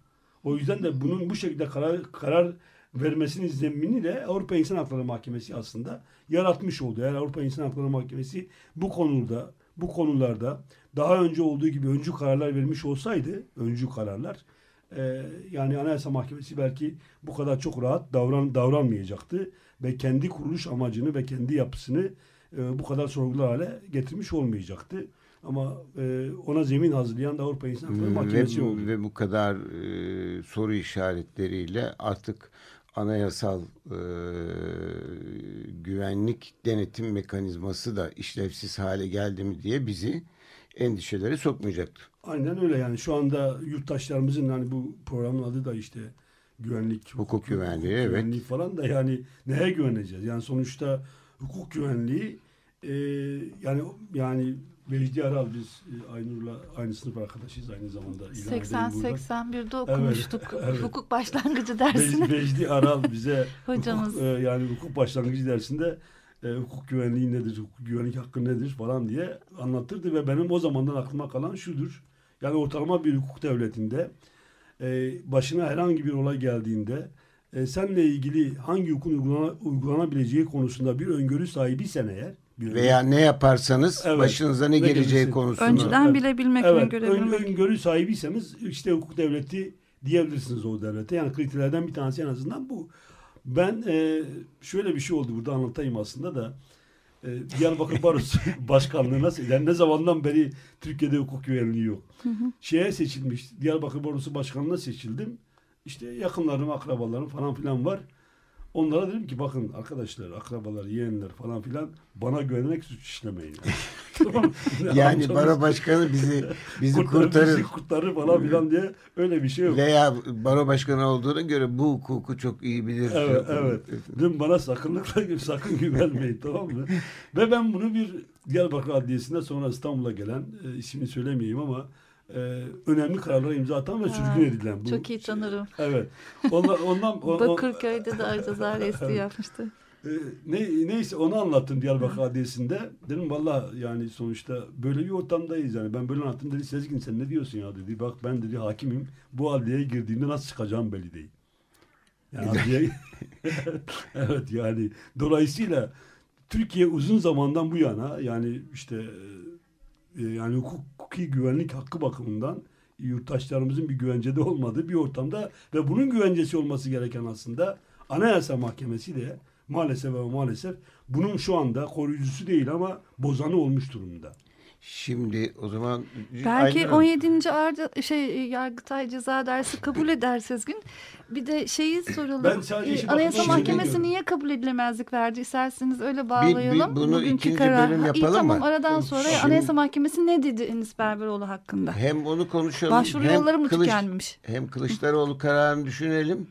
O yüzden de bunun bu şekilde karar, karar vermesinin zeminini de Avrupa İnsan Hakları Mahkemesi aslında yaratmış oldu. Eğer Avrupa İnsan Hakları Mahkemesi bu konuda bu konularda daha önce olduğu gibi öncü kararlar vermiş olsaydı, öncü kararlar e, yani Anayasa Mahkemesi belki bu kadar çok rahat davran davranmayacaktı ve kendi kuruluş amacını ve kendi yapısını e, bu kadar sorgular hale getirmiş olmayacaktı. Ama e, ona zemin hazırlayan da Avrupa İnsan Hakları Mahkemesi ve, oldu. ve bu kadar e, soru işaretleriyle artık anayasal e, güvenlik denetim mekanizması da işlevsiz hale geldi mi diye bizi endişeleri sokmayacaktır. Aynen öyle yani şu anda yurttaşlarımızın hani bu programın adı da işte güvenlik, Hukuk güvenliği, evet. güvenliği falan da yani neye güveneceğiz? Yani sonuçta hukuk güvenliği e, yani yani Vecdi Aral biz e, Aynur'la aynı sınıf arkadaşıyız aynı zamanda. ilan edelim buradan. 80-81'de okumuştuk evet. hukuk başlangıcı dersini. Vecdi Aral bize Hocamız. hukuk, e, yani hukuk başlangıcı dersinde e, hukuk güvenliği nedir, hukuk güvenlik hakkı nedir falan diye anlatırdı ve benim o zamandan aklıma kalan şudur. Yani ortalama bir hukuk devletinde e, başına herhangi bir olay geldiğinde e, seninle ilgili hangi hukukun uygulana, uygulanabileceği konusunda bir öngörü sahibiysen eğer Veya ne yaparsanız Evet. başınıza ne, Ne geleceği gelirse. konusunda. Önceden Evet. bilebilmek, evet, öngörebilmek. ön, öngörü sahibiyseniz işte hukuk devleti diyebilirsiniz o devlete. Yani kriterlerden bir tanesi en azından bu. Ben e, şöyle bir şey oldu burada anlatayım aslında da. E, Diyarbakır Barosu Başkanlığı nasıl? Yani ne zamandan beri Türkiye'de hukuk güvenliği yok. Şeye seçilmiş. Diyarbakır Barosu Başkanlığı'na seçildim. İşte yakınlarım, akrabalarım falan filan var. Onlara dedim ki bakın arkadaşlar, akrabalar, yeğenler falan filan bana güvenerek suç işlemeyin. Tamam? Yani Amcamız- baro başkanı bizi bizi kurtarır, kurtarır. bizi kurtarır falan filan diye öyle bir şey yok. Veya baro başkanı olduğuna göre bu hukuku çok iyi bilir. Evet, evet. Dedim bana sakınlıkla sakın güvenmeyin tamam mı? Ve ben bunu bir Diyarbakır Adliyesi'nde sonra İstanbul'a gelen e, ismini söylemeyeyim ama e, önemli kararlara imza atan ve Ha, sürgün edilen. Bu, Çok iyi tanırım. Evet. Ondan, ondan o- o- Bakırköy'de de Arca Zaresi yapmıştı. Ee, ne, neyse onu anlattım Diyarbakır Adliyesi'nde. Dedim valla yani sonuçta böyle bir ortamdayız yani. Ben böyle anlattım dedi Sezgin sen ne diyorsun ya dedi. Bak ben dedi hakimim bu adliyeye girdiğimde nasıl çıkacağım belli değil. Yani adliye... evet yani dolayısıyla Türkiye uzun zamandan bu yana yani işte e, yani hukuki güvenlik hakkı bakımından yurttaşlarımızın bir güvencede olmadığı bir ortamda ve bunun güvencesi olması gereken aslında Anayasa Mahkemesi de maalesef ve maalesef bunun şu anda koruyucusu değil ama bozanı olmuş durumda. Şimdi o zaman belki aynen. 17. Arda, şey Yargıtay Ceza Dersi kabul eder Sezgin. Bir de şeyi soralım. Ben sadece ee, Anayasa Mahkemesi niye kabul edilemezlik verdi? İsterseniz öyle bağlayalım. Bir, bir, bunu Bugünkü ikinci karar. bölüm yapalım İyi, tamam mı? aradan sonra Şimdi, Anayasa Mahkemesi ne dedi Enis Berberoğlu hakkında? Hem onu konuşalım. Başvuru yolları mı Kılıç, tükenmiş? Hem Kılıçdaroğlu kararını düşünelim.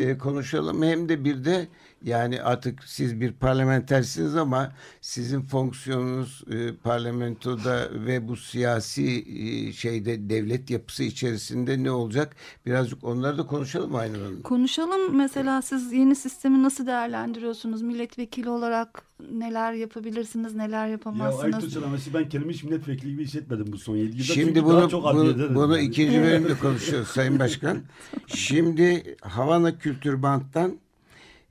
e, konuşalım. Hem de bir de yani artık siz bir parlamentersiniz ama sizin fonksiyonunuz e, parlamentoda ve bu siyasi e, şeyde devlet yapısı içerisinde ne olacak? Birazcık onları da konuşalım aynı anda. Konuşalım. Mesela siz yeni sistemi nasıl değerlendiriyorsunuz? Milletvekili olarak neler yapabilirsiniz, neler yapamazsınız? Ya Aytun Selamesi ben kendimi hiç milletvekili gibi hissetmedim bu son 7 yılda. Şimdi bunu, çok bunu, bunu yani. ikinci bölümde konuşuyoruz Sayın Başkan. Şimdi Havana Kültür Bant'tan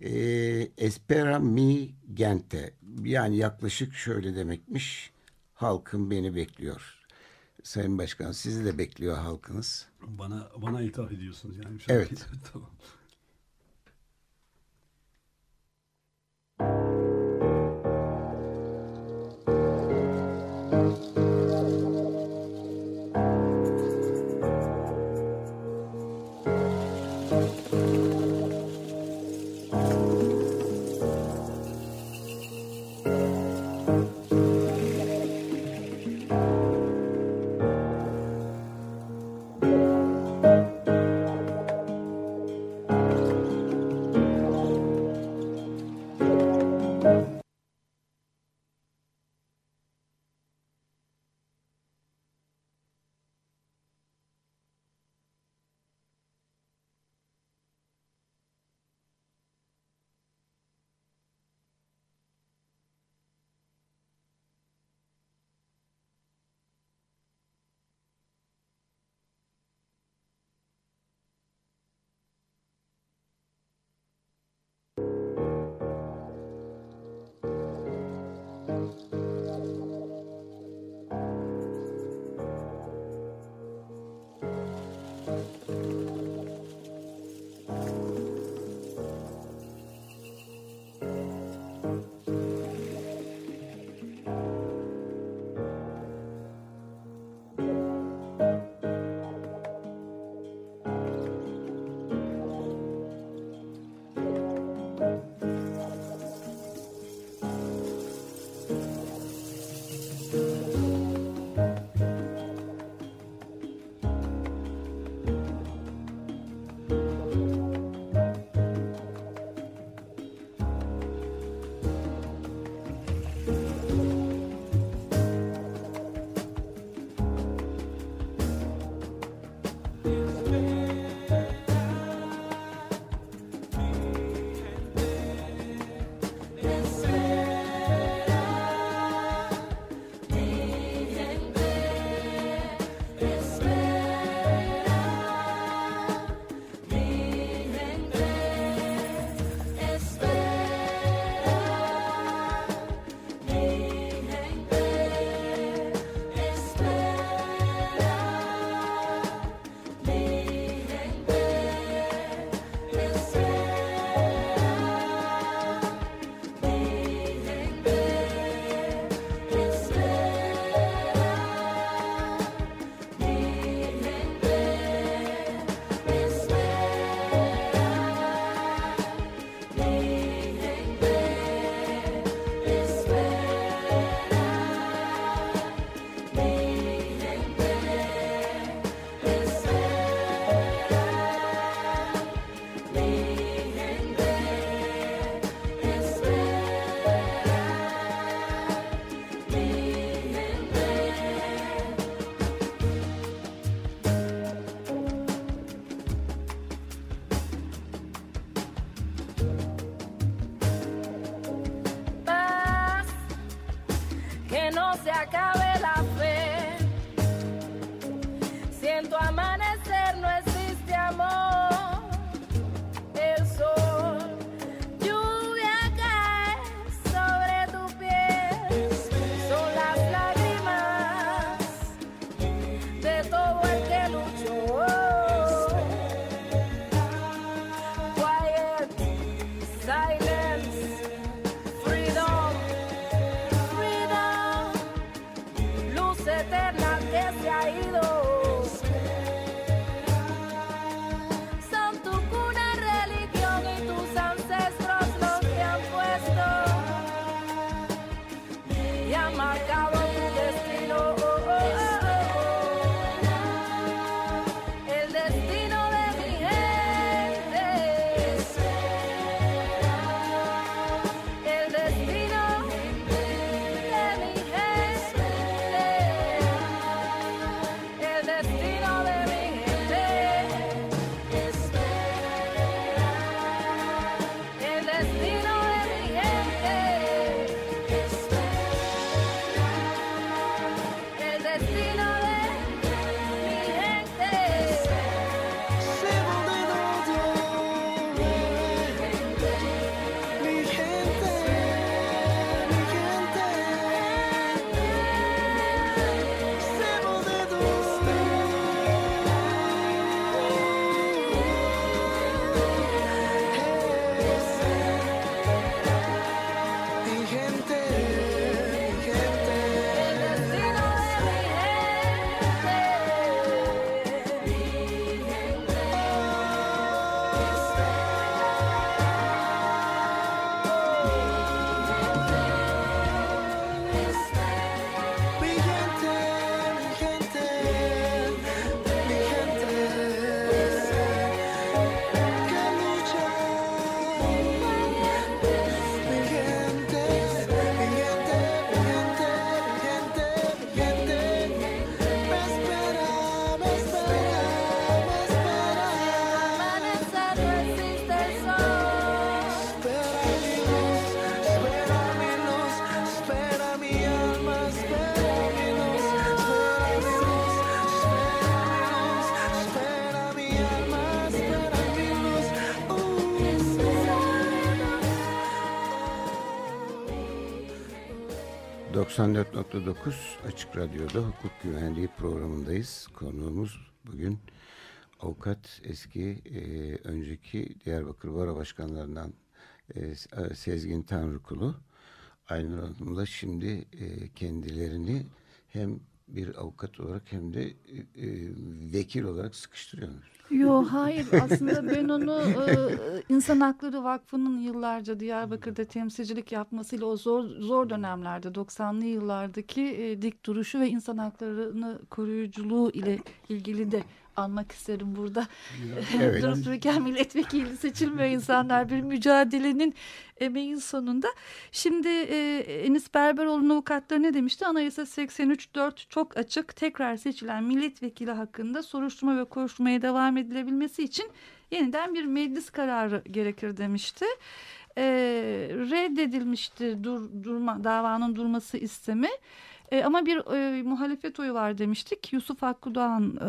e, espera mi gente yani yaklaşık şöyle demekmiş halkım beni bekliyor. Sayın Başkan sizi de bekliyor halkınız. Bana bana ithaf ediyorsunuz yani. Evet. tamam. 94.9 Açık Radyo'da hukuk güvenliği programındayız. Konuğumuz bugün avukat eski e, önceki Diyarbakır Baro Başkanlarından e, Sezgin Tanrıkulu. Aynı Hanım'la şimdi e, kendilerini hem bir avukat olarak hem de e, e, vekil olarak sıkıştırıyorlar. Yo hayır. Aslında ben onu e, İnsan Hakları Vakfı'nın yıllarca Diyarbakır'da temsilcilik yapmasıyla o zor zor dönemlerde 90'lı yıllardaki e, dik duruşu ve insan haklarını koruyuculuğu ile ilgili de anmak isterim burada. Evet. Durup dururken milletvekili seçilmiyor insanlar bir mücadelenin emeğin sonunda. Şimdi e, Enis Berberoğlu'nun avukatları ne demişti? Anayasa 83.4 çok açık. Tekrar seçilen milletvekili hakkında soruşturma ve koşturmaya devam edilebilmesi için yeniden bir meclis kararı gerekir demişti. E, reddedilmişti dur, durma, davanın durması istemi. E, ama bir e, muhalefet oyu var demiştik. Yusuf Hakkı Doğan e,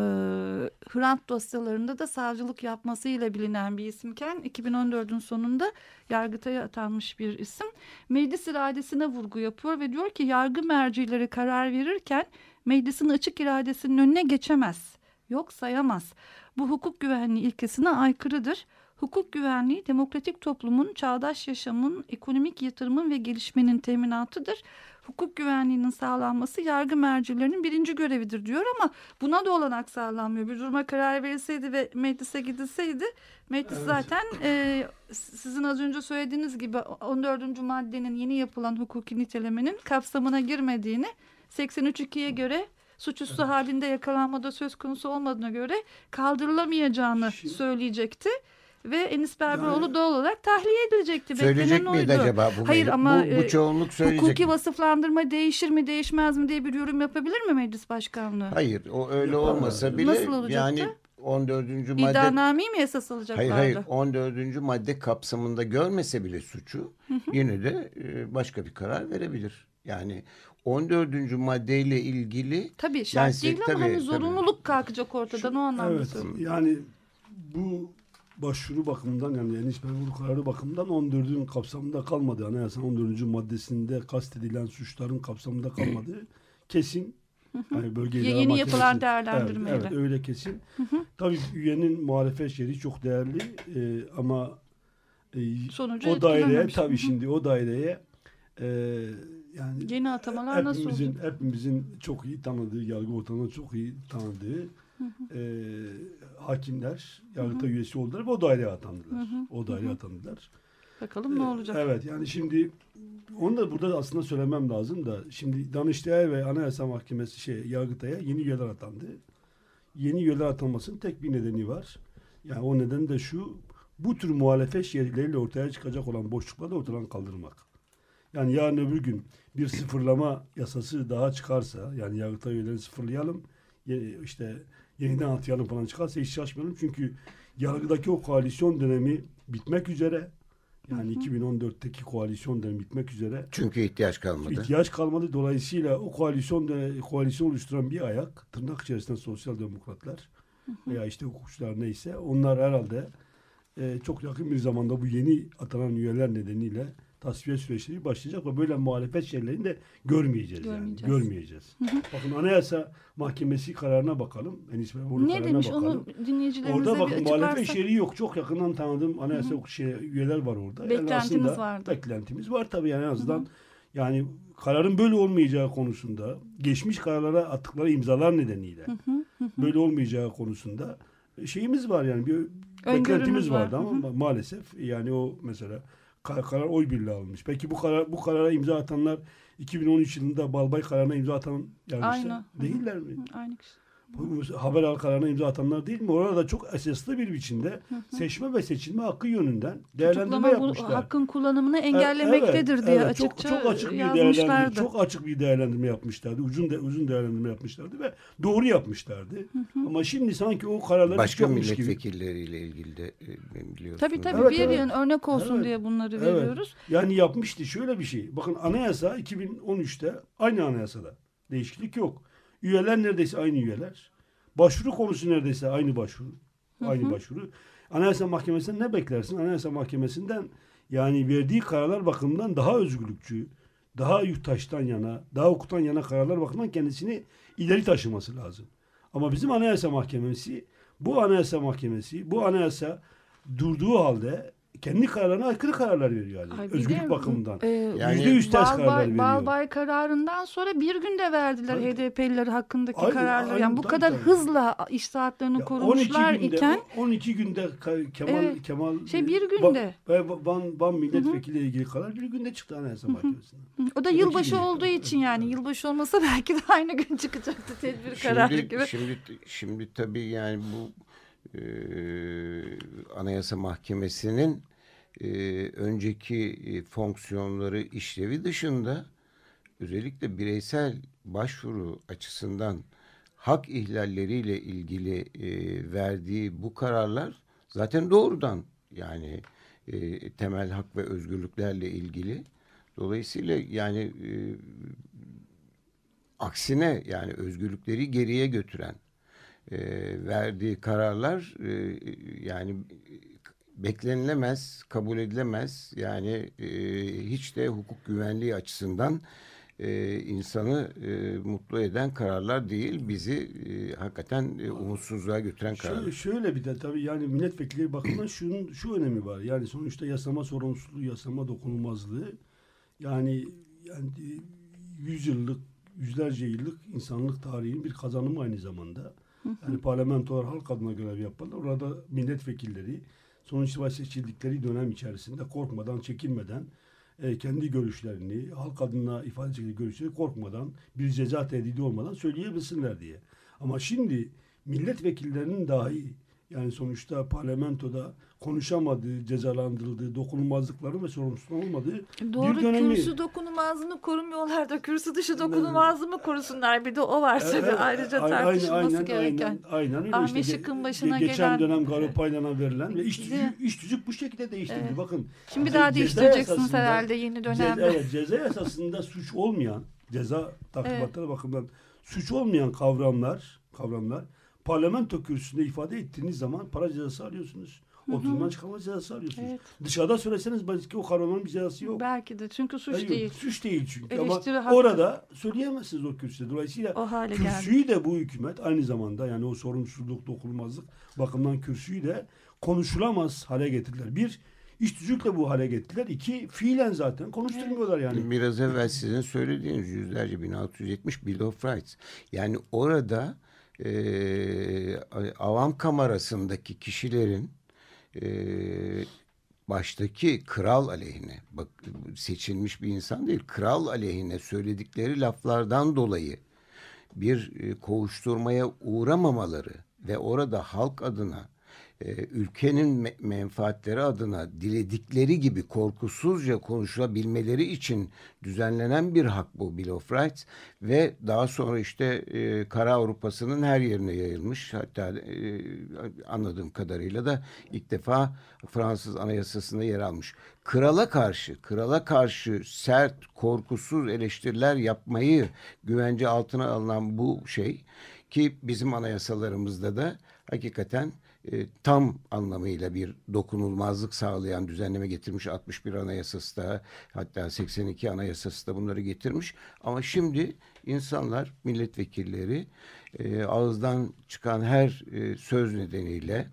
Hrant dosyalarında da savcılık yapmasıyla bilinen bir isimken 2014'ün sonunda Yargıtay'a atanmış bir isim. Meclis iradesine vurgu yapıyor ve diyor ki yargı mercileri karar verirken meclisin açık iradesinin önüne geçemez. Yok sayamaz. Bu hukuk güvenliği ilkesine aykırıdır. Hukuk güvenliği demokratik toplumun, çağdaş yaşamın, ekonomik yatırımın ve gelişmenin teminatıdır. Hukuk güvenliğinin sağlanması yargı mercilerinin birinci görevidir diyor ama buna da olanak sağlanmıyor. Bir duruma karar verilseydi ve meclise gidilseydi meclis zaten e, sizin az önce söylediğiniz gibi 14. maddenin yeni yapılan hukuki nitelemenin kapsamına girmediğini 83.2'ye göre suçüstü halinde yakalanmada söz konusu olmadığına göre kaldırılamayacağını söyleyecekti. Ve Enis Berberoğlu doğal olarak tahliye edilecekti. Söyleyecek miydi oydu. acaba bu Hayır meclis- ama bu- bu e, çoğunluk söyleyecek Hukuki mi? vasıflandırma değişir mi değişmez mi diye bir yorum yapabilir mi meclis başkanlığı? Hayır o öyle olmasa bile Nasıl olacaktı? yani 14. madde İddianameyi mi esas alacaklardı? Hayır hayır 14. madde kapsamında görmese bile suçu yine de e, başka bir karar verebilir. Yani 14. maddeyle ilgili Tabii şart Yani değil ama tabii, hani tabii. zorunluluk kalkacak ortadan o anlamda Evet söylüyorum. yani bu başvuru bakımından yani Enis Memur kararı bakımından 14'ün kapsamında kalmadı. Anayasanın 14. maddesinde kastedilen suçların kapsamında kalmadı. Kesin. Yani bölge yeni yapılan değerlendirmeyle. Evet, evet öyle kesin. Tabii üyenin muhalefet şerhi çok değerli e, ama e, Sonucu o daireye tabii şimdi o daireye e, yani Yeni atamalar nasıl hepimizin, olacak? hepimizin çok iyi tanıdığı, yargı ortamında çok iyi tanıdığı e, hakimler yargıta üyesi oldular ve o daireye atandılar. O daireye atandılar. Bakalım ne olacak? Evet yani şimdi onu da burada aslında söylemem lazım da şimdi Danıştay ve Anayasa Mahkemesi şey Yargıtay'a yeni üyeler atandı. Yeni üyeler atanmasının tek bir nedeni var. Yani o neden de şu bu tür muhalefet şerhleriyle ortaya çıkacak olan boşlukları ortadan kaldırmak. Yani yarın öbür gün bir sıfırlama yasası daha çıkarsa yani Yargıtay üyelerini sıfırlayalım işte yeniden atayalım falan çıkarsa hiç şaşmıyorum. Çünkü yargıdaki o koalisyon dönemi bitmek üzere. Yani 2014'teki koalisyon dönemi bitmek üzere. çünkü ihtiyaç kalmadı. İhtiyaç kalmadı. Dolayısıyla o koalisyon döne- koalisyon oluşturan bir ayak tırnak içerisinde sosyal demokratlar veya işte hukukçular neyse onlar herhalde e, çok yakın bir zamanda bu yeni atanan üyeler nedeniyle tasfiye süreçleri başlayacak ve böyle muhalefet şeylerini de görmeyeceğiz, Görmeyeceğiz. yani. Görmeyeceğiz. Bakın Anayasa Mahkemesi kararına bakalım. Enis Memur'un Ne kararına demiş bakalım. onu dinleyicilerimize Orada bakın muhalefet içeriği yok. Çok yakından tanıdığım anayasa şey, üyeler var orada. Yani Beklentimiz aslında vardı. Beklentimiz var tabii yani en azından yani kararın böyle olmayacağı konusunda geçmiş kararlara attıkları imzalar nedeniyle böyle olmayacağı konusunda şeyimiz var yani bir beklentimiz var. vardı ama ma- maalesef yani o mesela kar- karar oy birliği alınmış. Peki bu karar bu karara imza atanlar 2013 yılında Balbay kararına imza atan yargıçlar değiller mi? Aynı kişi. Bu haber al kararına imza atanlar değil mi? Orada da çok esaslı bir biçimde seçme ve seçilme hakkı yönünden değerlendirme Tutuklama bu yapmışlar. hakkın kullanımını E- engellemektedir evet, diye evet. açıkça çok, çok açık bir yazmışlardı. değerlendirme, çok açık bir değerlendirme yapmışlardı. Uzun de, uzun değerlendirme yapmışlardı ve doğru yapmışlardı. Ama şimdi sanki o kararlar hiç Başka yokmuş gibi. milletvekilleriyle ilgili de e, biliyorsunuz. Tabii tabii Evet, bir evet. yığın örnek olsun Evet. diye bunları Evet. veriyoruz. Yani yapmıştı şöyle bir şey. Bakın anayasa 2013'te aynı anayasada. Değişiklik yok. Üyeler neredeyse aynı üyeler. Başvuru konusu neredeyse aynı başvuru. Aynı başvuru. Anayasa Mahkemesi'nden ne beklersin? Anayasa Mahkemesi'nden yani verdiği kararlar bakımından daha özgürlükçü, daha yurttaştan yana, daha hukuktan yana kararlar bakımından kendisini ileri taşıması lazım. Ama bizim Anayasa Mahkemesi, bu Anayasa Mahkemesi, bu anayasa durduğu halde kendi kararlarına aykırı kararlar veriyor yani. Ay Özgürlük de, bakımından. e, Yani- Yüzde yüz ters kararlar Balbay, veriyor. Balbay kararından sonra bir günde verdiler Tabii. HDP'liler hakkındaki Aynen, kararları. aynen, yani bu tabii, kadar tabii. hızla iş saatlerini Ya korumuşlar 12 günde, iken 12 günde Kemal Evet. Kemal Şey, bir günde. Ba- Van, Van milletvekili ile ilgili karar bir günde çıktı Anayasa Mahkemesi'nden. o da iki yılbaşı olduğu için yani yılbaşı olmasa belki de aynı gün çıkacaktı tedbir kararı Şimdi, gibi. şimdi, şimdi tabii yani bu e, Anayasa Mahkemesi'nin e, önceki e, fonksiyonları işlevi dışında özellikle bireysel başvuru açısından hak ihlalleriyle ilgili e, verdiği bu kararlar zaten doğrudan yani e, temel hak ve özgürlüklerle ilgili. Dolayısıyla yani e, aksine yani özgürlükleri geriye götüren e, verdiği kararlar e, yani beklenilemez, kabul edilemez. Yani e, hiç de hukuk güvenliği açısından e, insanı e, mutlu eden kararlar değil, bizi e, hakikaten e, umutsuzluğa götüren kararlar. Şöyle, şöyle bir de tabii yani milletvekilleri bakımından şunun şu önemi var. Yani sonuçta yasama sorumsuzluğu, yasama dokunulmazlığı yani yani yüzyıllık, yüzlerce yıllık insanlık tarihinin bir kazanımı aynı zamanda. Yani parlamentolar halk adına görev yaparlar. Orada milletvekilleri sonuç seçildikleri dönem içerisinde korkmadan, çekinmeden e, kendi görüşlerini, halk adına ifade edecekleri görüşleri korkmadan, bir ceza tehdidi olmadan söyleyebilsinler diye. Ama şimdi milletvekillerinin dahi Yani sonuçta parlamentoda konuşamadığı, cezalandırıldığı, dokunulmazlıkların ve sorumsuz olmadığı Doğru bir dönemi. kürsü dokunulmazlığını korumuyorlar da kürsü dışı dokunulmazlığı mı korusunlar? Bir de o var tabii Evet, ayrıca aynen, tartışılması aynen, gereken. Aynen, aynen öyle. Ahmet işte. Şık'ın başına geçen gelen- dönem Garopaylan'a verilen ve iş mi? iş tüzük bu şekilde değiştirildi. Evet. Bakın. Şimdi bir daha ceza değiştireceksiniz herhalde yeni dönemde. evet, ceza yasasında suç olmayan, ceza takribatları bakımından suç olmayan kavramlar, kavramlar parlamento kürsüsünde ifade ettiğiniz zaman para cezası alıyorsunuz. Oturumdan çıkarma cezası alıyorsunuz. Evet. Dışarıda söyleseniz belki o kavramın bir cezası yok. Belki de çünkü suç Hayır, değil. Suç değil çünkü Eleştiri ama hakkı. orada söyleyemezsiniz o kürsüde. Dolayısıyla O hale geldi. kürsüyü de bu hükümet aynı zamanda yani o sorumsuzluk, dokunulmazlık bakımından kürsüyü de konuşulamaz hale getirdiler. Bir, iş tüzükle bu hale getirdiler. İki, fiilen zaten konuşturmuyorlar yani. Biraz evvel sizin söylediğiniz yüzlerce 1670 Bill of Rights. Yani orada e, avam kamerasındaki kişilerin e, baştaki kral aleyhine bak seçilmiş bir insan değil kral aleyhine söyledikleri laflardan dolayı bir e, kovuşturmaya uğramamaları ve orada halk adına e, ülkenin me- menfaatleri adına diledikleri gibi korkusuzca konuşabilmeleri için düzenlenen bir hak bu Bill of Rights ve daha sonra işte e, Kara Avrupa'sının her yerine yayılmış hatta e, anladığım kadarıyla da ilk defa Fransız Anayasası'nda yer almış. Krala karşı, krala karşı sert, korkusuz eleştiriler yapmayı güvence altına alınan bu şey ki bizim anayasalarımızda da hakikaten e, tam anlamıyla bir dokunulmazlık sağlayan düzenleme getirmiş 61 anayasası da hatta 82 anayasası da bunları getirmiş. Ama şimdi insanlar milletvekilleri e, ağızdan çıkan her e, söz nedeniyle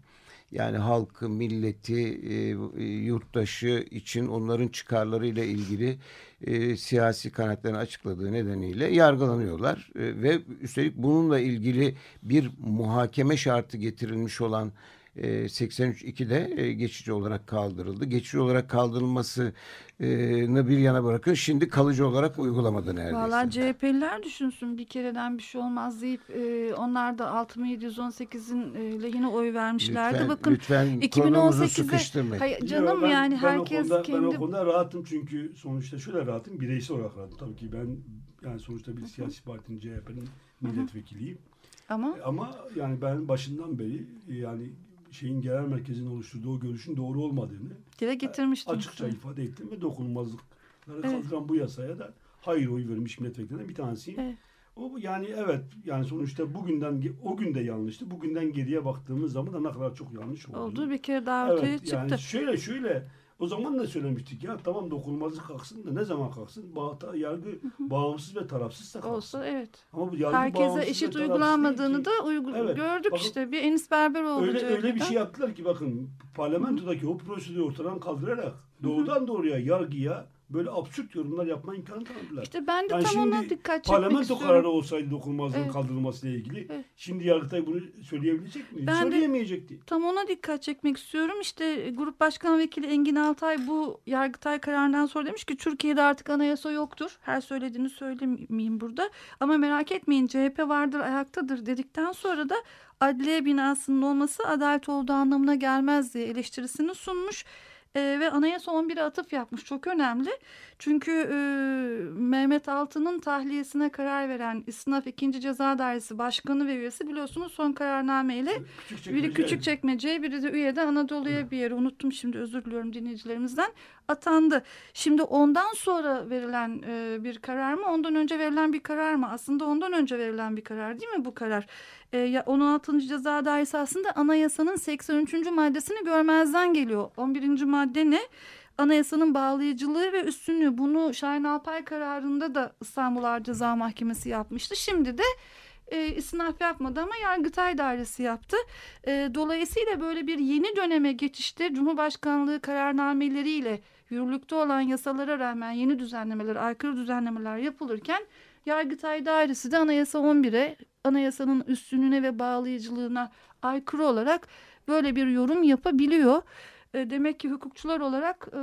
yani halkı, milleti, e, e, yurttaşı için onların çıkarlarıyla ilgili e, siyasi kanatlarını açıkladığı nedeniyle yargılanıyorlar. E, ve üstelik bununla ilgili bir muhakeme şartı getirilmiş olan e, 83.2'de e, geçici olarak kaldırıldı. Geçici olarak kaldırılmasını bir yana bırakın şimdi kalıcı olarak uygulamadı neredeyse. Valla CHP'liler düşünsün bir kereden bir şey olmaz deyip e, onlar da 6718'in e, lehine oy vermişlerdi. Lütfen- Bakın lütfen konumuzu 2018'de sıkıştırmayın. Hayır, canım Yo, ben- yani ben herkes konuda, kendi Ben o konuda rahatım çünkü sonuçta şöyle rahatım. Bireysel olarak rahatım. Tabii ki ben yani sonuçta bir siyasi partinin CHP'nin milletvekiliyim. ama Ama yani ben başından beri yani şeyin genel merkezin oluşturduğu o görüşün doğru olmadığını dile getirmiştim. açıkça ifade ettim ve dokunulmazlıkları Evet. kaldıran bu yasaya da hayır oy vermiş milletvekillerinden bir tanesiyim. Evet. O yani evet yani sonuçta bugünden o gün de yanlıştı. Bugünden geriye baktığımız zaman da ne kadar çok yanlış oldu. Oldu bir kere daha ortaya Evet çıktı. yani şöyle şöyle o zaman da söylemiştik ya tamam dokunulmazlık kalksın da ne zaman kalksın Ba- yargı bağımsız ve tarafsızsa kalksın. Olsa evet. Ama bu yargı Herkese eşit tarafsız uygulanmadığını da uygu- Evet, gördük bakın, işte. Bir Enis Berberoğlu Öyle, öyle bir şey yaptılar ki bakın parlamentodaki o prosedürü ortadan kaldırarak doğrudan doğruya yargıya böyle absürt yorumlar yapma imkanı tanıdılar. İşte ben de Yani tam ona dikkat çekmek Parlamento istiyorum. kararı olsaydı dokunulmazlığın Evet. kaldırılması ile ilgili Evet. şimdi Yargıtay bunu söyleyebilecek miydi? Ben de- Söyleyemeyecekti. Tam ona dikkat çekmek istiyorum. İşte e, Grup Başkan Vekili Engin Altay bu Yargıtay kararından sonra demiş ki Türkiye'de artık anayasa yoktur. Her söylediğini söylemeyeyim burada. Ama merak etmeyin CHP vardır ayaktadır dedikten sonra da adliye binasının olması adalet olduğu anlamına gelmez diye eleştirisini sunmuş. E, ve anayasa 11'e atıf yapmış. Çok önemli. Çünkü e, Mehmet Altı'nın tahliyesine karar veren İstinaf 2. Ceza Dairesi Başkanı ve üyesi biliyorsunuz son kararnameyle Küçük biri çekmece- küçük çekmece, biri de üyede Anadolu'ya bir yere unuttum şimdi özür diliyorum dinleyicilerimizden atandı. Şimdi ondan sonra verilen e, bir karar mı ondan önce verilen bir karar mı? Aslında ondan önce verilen bir karar değil mi bu karar? E, ya 16. Ceza Dairesi aslında anayasanın 83. maddesini görmezden geliyor. 11. madde ne? Anayasanın bağlayıcılığı ve üstünlüğü. Bunu Şahin Alpay kararında da İstanbul Ağır Ceza Mahkemesi yapmıştı. Şimdi de e, istinaf yapmadı ama Yargıtay Dairesi yaptı. E, dolayısıyla böyle bir yeni döneme geçişte Cumhurbaşkanlığı kararnameleriyle yürürlükte olan yasalara rağmen yeni düzenlemeler, aykırı düzenlemeler yapılırken Yargıtay Dairesi de Anayasa 11'e, anayasanın üstünlüğüne ve bağlayıcılığına aykırı olarak böyle bir yorum yapabiliyor. E, demek ki hukukçular olarak e,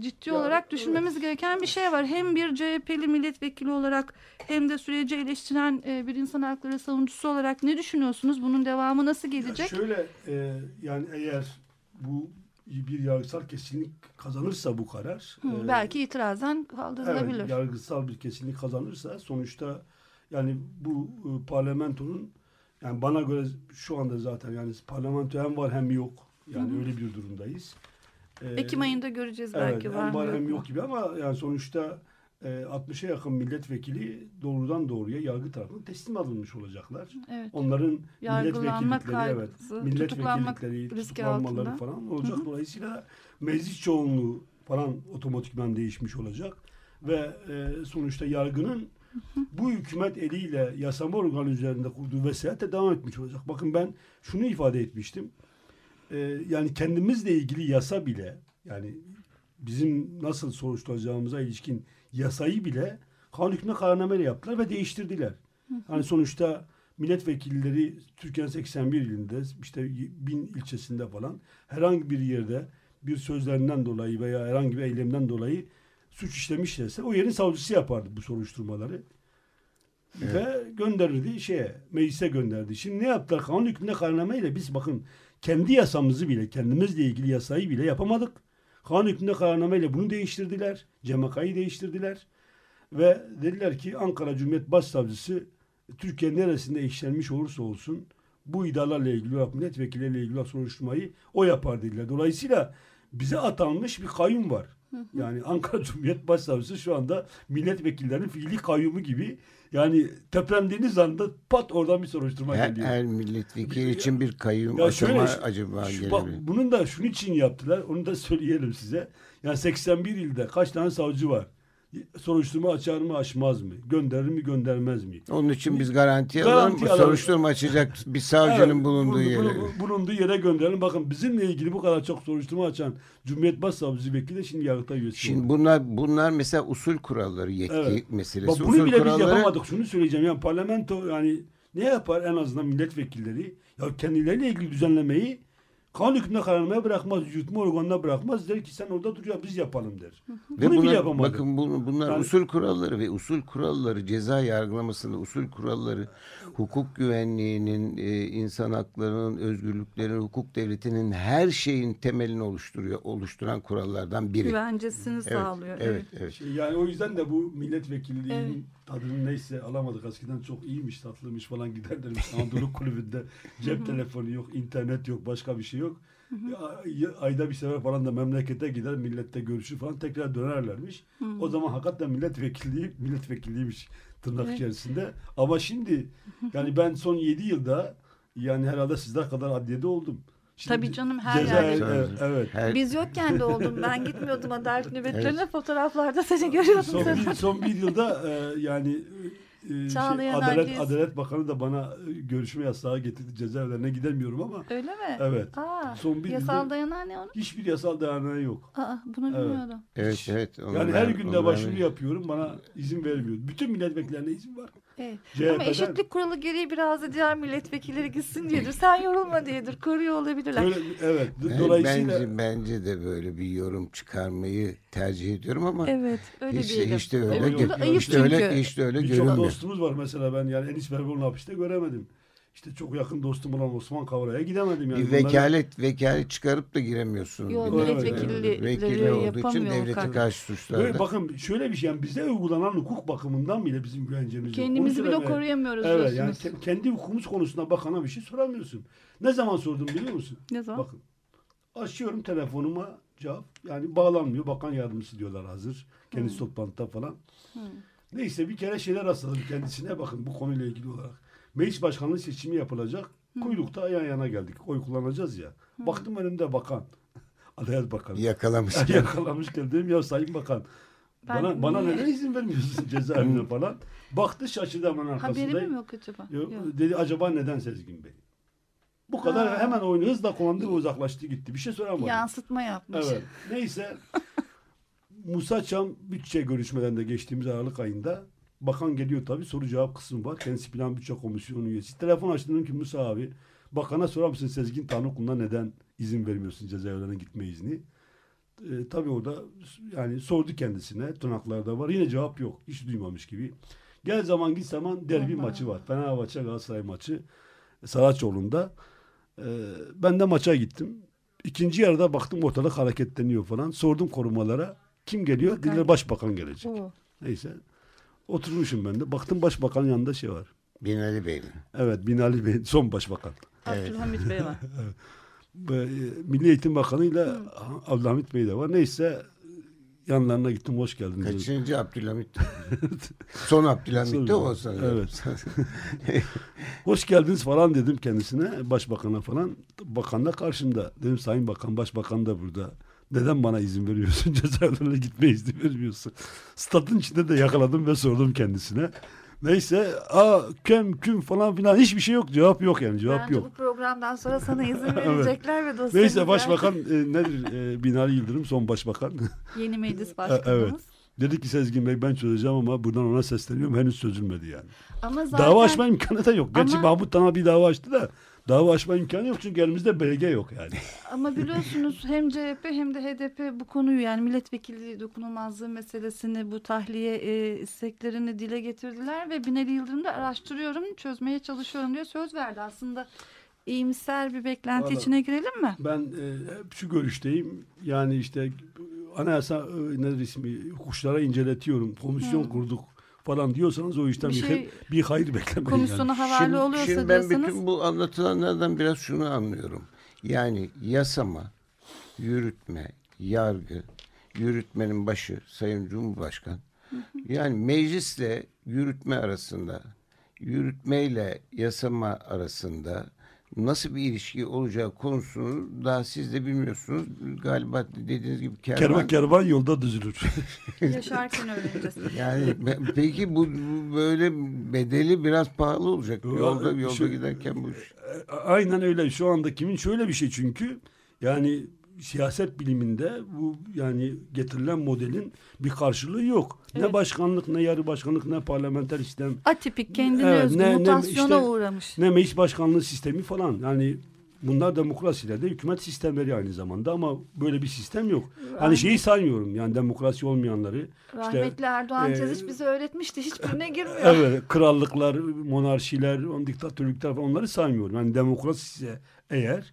ciddi Ya, olarak düşünmemiz evet. gereken bir şey var. Hem bir CHP'li milletvekili olarak hem de süreci eleştiren e, bir insan hakları savunucusu olarak ne düşünüyorsunuz? Bunun devamı nasıl Ya gelecek? şöyle e, yani eğer bu bir yargısal kesinlik kazanırsa bu karar Hı, e, belki itirazdan kaldırılabilir. Evet, yargısal bir kesinlik kazanırsa sonuçta yani bu e, parlamentonun yani bana göre şu anda zaten yani parlamento hem var hem yok. Yani öyle bir durumdayız. E, Ekim ayında göreceğiz evet, belki hem var mı var hem yok gibi ama yani sonuçta 60'a yakın milletvekili doğrudan doğruya yargı tarafından teslim alınmış olacaklar. Evet. Onların milletvekillikleri evet kaygısı, tutuklanmak milletvekillikleri tutuklanmaları altında. falan olacak. Dolayısıyla meclis çoğunluğu falan otomatikman değişmiş olacak ve e, sonuçta yargının bu hükümet eliyle yasama organı üzerinde kurduğu vesayete devam etmiş olacak. Bakın ben şunu ifade etmiştim. E, yani kendimizle ilgili yasa bile yani bizim nasıl soruşturacağımıza ilişkin yasayı bile kanun hükmüne kararnameyle yaptılar ve değiştirdiler. Yani sonuçta milletvekilleri Türkiye'nin 81 ilinde işte bin ilçesinde falan herhangi bir yerde bir sözlerinden dolayı veya herhangi bir eylemden dolayı suç işlemişlerse o yerin savcısı yapardı bu soruşturmaları. Ve gönderirdi şeye, meclise gönderdi. Şimdi ne yaptılar? Kanun hükmünde kararnameyle biz bakın kendi yasamızı bile, kendimizle ilgili yasayı bile yapamadık. Kanun hükmünde kararnameyle bunu değiştirdiler. Cemekayı değiştirdiler. Ve dediler ki Ankara Cumhuriyet Başsavcısı Türkiye neresinde işlenmiş olursa olsun bu iddialarla ilgili olarak milletvekilleriyle ilgili olarak soruşturmayı o yapar dediler. Dolayısıyla bize atanmış bir kayyum var. Yani Ankara Cumhuriyet Başsavcısı şu anda milletvekillerinin fiili kayyumu gibi yani teprendiğiniz anda pat oradan bir soruşturma Her, geliyor. her milletvekili için bir kayyum Ya şöyle, acaba şu- bak, gelebilir. bunun da şunun için yaptılar. Onu da söyleyelim size. Yani 81 ilde kaç tane savcı var? Soruşturma açar mı açmaz mı? Gönderir mi göndermez mi? Onun için biz garanti, Garanti alalım. alalım. Soruşturma açacak bir savcının Evet, bulunduğu bulundu- yere. bulundu- bulunduğu yere gönderelim. Bakın bizimle ilgili bu kadar çok soruşturma açan Cumhuriyet Başsavcısı vekili de şimdi yargıta üyesi Şimdi oldu. bunlar bunlar mesela usul kuralları yetki Evet. meselesi. Bak bunu usul bile biz kuralları yapamadık. Şunu söyleyeceğim. Yani parlamento yani ne yapar en azından milletvekilleri? Ya kendileriyle ilgili düzenlemeyi kanun hükmüne kararmaya bırakmaz. Yürütme organına bırakmaz. Der ki sen orada dur ya biz yapalım der. ve Bunu bile bunlar, yapamadık. bakın bunu, bunlar Yani- usul kuralları ve usul kuralları ceza yargılamasında usul kuralları hukuk güvenliğinin, e, insan haklarının, özgürlüklerin, hukuk devletinin her şeyin temelini oluşturuyor, oluşturan kurallardan biri. Güvencesini Evet, sağlıyor. evet, evet. Şey, yani o yüzden de bu milletvekilliğinin Evet. Tadını neyse alamadık. Eskiden çok iyiymiş, tatlıymış falan giderlermiş. Anadolu kulübünde cep telefonu yok, internet yok, başka bir şey yok. Ayda bir sefer falan da memlekete gider, millette görüşür falan tekrar dönerlermiş. O zaman hakikaten milletvekilliği milletvekilliymiş tırnak Evet. içerisinde. Ama şimdi yani ben son 7 yılda yani herhalde sizler kadar adliyede oldum. Şimdi Tabii canım, her ceza- yerde. Evet, evet. Her, Biz yokken de oldum. Ben gitmiyordum adalet nöbetlerine. Evet. Fotoğraflarda seni görüyordum. son bir, son bir yılda e, yani e, şey, Adalet Adalet Bakanı da bana e, görüşme yasağı getirdi. Cezaevlerine gidemiyorum ama Öyle mi? evet. Aa, Son bir yasal yılda dayanağı ne onun? hiçbir yasal dayanağı yok. Aa, bunu Evet. bilmiyordum. evet, evet. onu Yani ben- her günde ben- başvuru yapıyorum bana izin vermiyor. Bütün milletvekillerine izin var. Evet. CHP'den Ama eşitlik kuralı gereği biraz da diğer milletvekilleri gitsin diyedir. Sen yorulma diyedir. Koruyor olabilirler. Böyle, evet. Ben- Dolayısıyla bence, bence de böyle bir yorum çıkarmayı tercih ediyorum ama Evet öyle hiç, diyelim. hiç de öyle, Yok, türlü yok, ayıp hiç de öyle, hiç de öyle birçok görünmüyor. dostumuz var mesela ben yani Enis Berber'in hapiste göremedim. İşte çok yakın dostum olan Osman Kavra'ya gidemedim. Yani Bir Bunları- vekalet vekalet çıkarıp da giremiyorsun. Yok, milletvekillileri Vekili olduğu için devlete Okan. karşı Böyle suçlarda. bakın şöyle bir şey yani bize uygulanan hukuk bakımından bile bizim güvencemiz yok. Kendimizi Onu bile söylemeye- koruyamıyoruz Evet yani diyorsunuz. ke- kendi hukukumuz konusunda bakana bir şey soramıyorsun. Ne zaman sordum biliyor musun? Ne zaman? Bakın açıyorum telefonuma cevap yani bağlanmıyor bakan yardımcısı diyorlar hazır. Kendisi toplantıda falan. Neyse bir kere şeyler rastladım kendisine bakın bu konuyla ilgili olarak. Meclis başkanlığı seçimi yapılacak. Kuyrukta yan yana geldik. Oy kullanacağız ya. Baktım önümde bakan. Adalet Bakanı. Yakalamış. Yakalamış dedim ya Sayın Bakan. Ben bana bana niye- neden izin vermiyorsun cezaevine falan. Baktı şaşırdı hemen Haberim arkasındayım. mi yok acaba? Yok, Yok. Dedi acaba neden Sezgin Bey? Bu kadar Ha. hemen oyunu hızla kullandı ve uzaklaştı gitti. Bir şey soramadım. Yansıtma yapmış. Evet. Neyse Musa Çam bütçe görüşmelerinde geçtiğimiz Aralık ayında bakan geliyor tabii soru cevap kısmı var. Kendisi plan bütçe komisyonu üyesi. Telefon açtım dedim ki Musa abi Bakana sorar mısın Sezgin Tanrıkul'una neden izin vermiyorsun cezaevlerine gitme izni? E, tabii orada yani sordu kendisine. Tırnaklarda var. Yine cevap yok. Hiç duymamış gibi. Gel zaman git zaman derbi maçı var. Fenerbahçe Galatasaray maçı. Saraçoğlu'nda. E, ben de maça gittim. İkinci yarıda baktım ortalık hareketleniyor falan. Sordum korumalara. Kim geliyor? Dediler başbakan gelecek. Oo. Neyse. Oturmuşum ben de. Baktım başbakanın yanında şey var. Binali Bey mi? Evet Binali Bey son başbakan. Abdülhamit Bey var. E, Milli Eğitim Bakanı ile Abdülhamit Bey de var. Neyse yanlarına gittim hoş geldiniz. dedim. Kaçıncı Abdülhamit? Son Abdülhamit de o sanırım. Evet. Hoş geldiniz falan dedim kendisine başbakana falan. Bakan da karşımda. Dedim Sayın Bakan Başbakan da burada. Neden bana izin veriyorsun? Cezaevlerine gitme izni vermiyorsun. Stadın içinde de yakaladım ve sordum kendisine. Neyse aa kem küm falan filan hiçbir şey yok. Cevap yok yani cevap Bence yok. bu programdan sonra sana izin verecekler ve dosyamızı Neyse başbakan e, nedir? E, Binali Yıldırım son başbakan. yeni meclis E, başkanımız. evet. Dedi ki Sezgin Bey ben çözeceğim ama buradan ona sesleniyorum. Henüz çözülmedi yani. Ama zaten Dava açma imkanı da yok. Gerçi Ama- Mahmut Tan'a bir dava açtı da dava açma imkanı yok çünkü elimizde belge yok yani. Ama biliyorsunuz hem CHP hem de HDP bu konuyu yani milletvekili dokunulmazlığı meselesini bu tahliye e, isteklerini dile getirdiler ve Binali Yıldırım da araştırıyorum çözmeye çalışıyorum diye söz verdi. Aslında iyimser bir beklenti Vallahi- içine girelim mi? Ben e, hep şu görüşteyim. Yani işte anayasa e, nedir ismi hukukçulara inceletiyorum. Komisyon kurduk falan diyorsanız o işten Bir bir, şey- hayır, bir hayır beklemeyin. Komisyona yani. havale Şimdi, oluyorsa şimdi ben diyorsanız bütün bu anlatılanlardan biraz şunu anlıyorum. Yani yasama, yürütme, yargı, yürütmenin başı Sayın Cumhurbaşkan. Yani meclisle yürütme arasında, yürütmeyle yasama arasında nasıl bir ilişki olacağı konusunu daha siz de bilmiyorsunuz. Galiba dediğiniz gibi kervan, Kervan kervan yolda düzülür. yaşarken öğreneceğiz. Yani peki bu, bu böyle bedeli biraz pahalı olacak. Yo, Yolda yolda şu- giderken bu iş. Aynen öyle. Şu anda kimin şöyle bir şey çünkü yani siyaset biliminde bu yani getirilen modelin bir karşılığı yok. Ne Evet. başkanlık ne yarı başkanlık ne parlamenter sistem Atipik kendine Evet, özgü ne- ne- mutasyona işte- uğramış. ne meclis başkanlığı sistemi falan. Yani bunlar demokrasilerde hükümet sistemleri aynı zamanda ama böyle bir sistem yok. Hani şeyi saymıyorum yani demokrasi olmayanları. işte, Rahmetli Erdoğan e, Teziç bize öğretmişti. Hiçbirine girmiyor. Evet, krallıklar, monarşiler, on diktatörlükler falan onları saymıyorum. Yani demokrasi ise eğer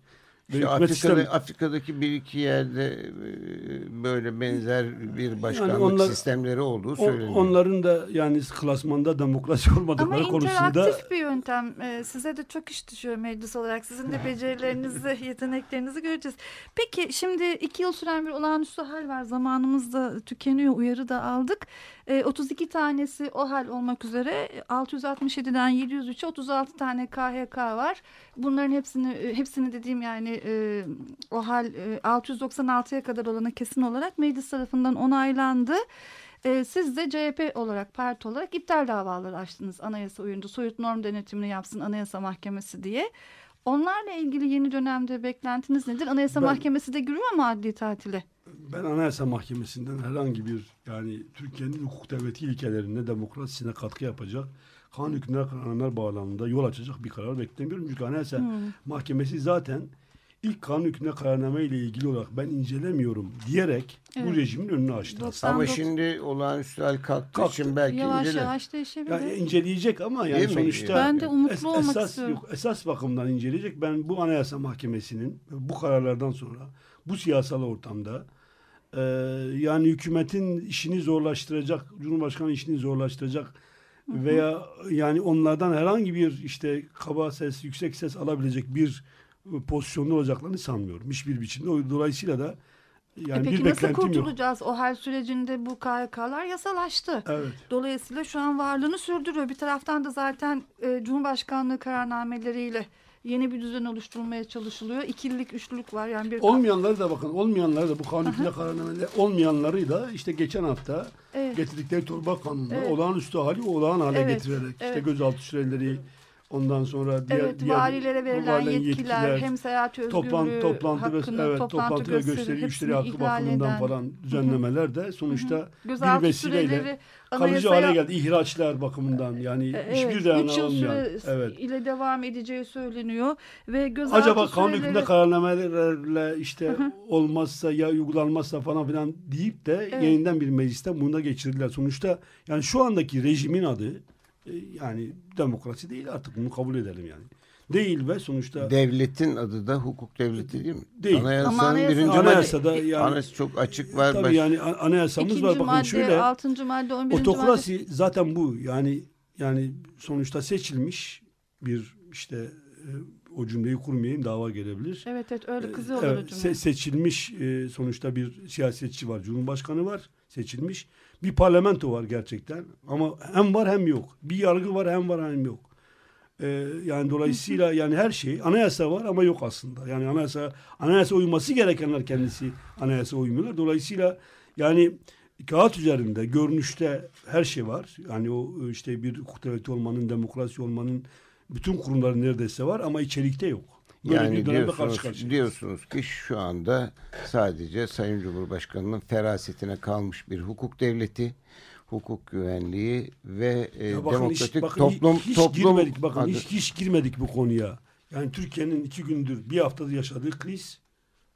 İşte Afrika'da, sistem- Afrika'daki bir iki yerde e, böyle benzer bir başkanlık onlar- sistemleri olduğu söyleniyor. onların da yani klasmanda demokrasi Ama olmadıkları konusunda interaktif bir yöntem. Ee, size de çok iş düşüyor meclis olarak. Sizin de becerilerinizi, yeteneklerinizi göreceğiz. Peki şimdi iki yıl süren bir olağanüstü hal var. Zamanımız da tükeniyor. Uyarı da aldık. Ee, 32 tanesi o hal olmak üzere 667'den 703'e 36 tane KHK var. Bunların hepsini hepsini dediğim yani e, o hal e, 696'ya kadar olanı kesin olarak meclis tarafından onaylandı. Siz de CHP olarak, parti olarak iptal davaları açtınız. Anayasa uyunca soyut norm denetimini yapsın Anayasa Mahkemesi diye. Onlarla ilgili yeni dönemde beklentiniz nedir? Anayasa Ben- Mahkemesi de giriyor mu adli tatile? ben Anayasa Mahkemesi'nden herhangi bir yani Türkiye'nin hukuk devleti ilkelerine, demokrasisine katkı yapacak kanun hükümler kararlar bağlamında yol açacak bir karar beklemiyorum. Çünkü Anayasa Mahkemesi zaten ilk kanun hükümler kararname ile ilgili olarak ben incelemiyorum diyerek Evet. bu rejimin önünü açtı. Ama 99 şimdi olağanüstü hal kalktığı Kalktı. için belki yavaş inceler. yavaş değişebilir. Yani inceleyecek ama yani Değil mi? sonuçta Ben de umutlu es- olmak esas, istiyorum. Yok, esas bakımdan inceleyecek. Ben bu Anayasa Mahkemesi'nin bu kararlardan sonra bu siyasal ortamda e, yani hükümetin işini zorlaştıracak, Cumhurbaşkanı işini zorlaştıracak veya yani onlardan herhangi bir işte kaba ses, yüksek ses alabilecek bir pozisyonda olacaklarını sanmıyorum. Hiçbir biçimde. Dolayısıyla da yani e bir peki nasıl beklentim yok. kurtulacağız? O hal sürecinde bu KHK'lar yasalaştı. Evet. Dolayısıyla şu an varlığını sürdürüyor. Bir taraftan da zaten e, Cumhurbaşkanlığı kararnameleriyle yeni bir düzen oluşturulmaya çalışılıyor. İkililik, üçlülük var. Yani bir Olmayanları da bakın olmayanları da bu kanun hükümle kararnameleri olmayanları da işte geçen hafta Evet. getirdikleri torba kanunla Evet. olağanüstü hali olağan hale Evet, getirerek işte evet. gözaltı süreleri Ondan sonra diğer, Evet, diğer valilere verilen validen yetkiler, hem seyahat özgürlüğü toplan, toplantı hakkını, ve evet, toplantı, toplantı ve gösteri, müşteri hakkı bakımından eden. falan düzenlemeler de sonuçta bir Gözaltı vesileyle süreleri kalıcı hale geldi. İhraçlar bakımından yani Evet, hiçbir dayanağı olmayan. Evet. ile devam edeceği söyleniyor ve gözaltı Acaba kanun süreleri... hükmünde kararnamelerle işte olmazsa ya uygulanmazsa falan filan deyip de Evet. yeniden bir meclisten bunu da geçirdiler. Sonuçta yani şu andaki rejimin adı e, yani demokrasi değil artık bunu kabul edelim yani. Değil ve sonuçta Devletin adı da hukuk devleti değil mi? Değil. Anayasanın Ama anayasa- birinci Anayasada madde- yani- Anayasa çok açık var. tabii baş- yani anayasamız İkinci var bakın madde, şöyle altıncı madde, on birinci otokrasi zaten bu yani yani sonuçta seçilmiş bir işte e, o cümleyi kurmayayım dava gelebilir. Evet evet öyle kızıyorlar Evet, hocam. se- seçilmiş e, sonuçta bir siyasetçi var. Cumhurbaşkanı var seçilmiş. Bir parlamento var gerçekten. Ama hem var hem yok. Bir yargı var hem var hem yok. E, yani dolayısıyla yani her şey anayasa var ama yok aslında. Yani anayasa anayasa uyması gerekenler kendisi anayasa uymuyorlar. Dolayısıyla yani kağıt üzerinde görünüşte her şey var. Yani o işte bir hukuk devleti olmanın, demokrasi olmanın bütün kurumları neredeyse var ama içerikte yok. Böyle yani bir dönemde diyorsunuz, karşı karşıyayız. diyorsunuz ki şu anda sadece Sayın Cumhurbaşkanı'nın ferasetine kalmış bir hukuk devleti, hukuk güvenliği ve e, bakın hiç- demokratik bakın toplum hiç, hiç toplum girmedik bakın adı- hiç, hiç girmedik bu konuya. Yani Türkiye'nin iki gündür bir haftada yaşadığı kriz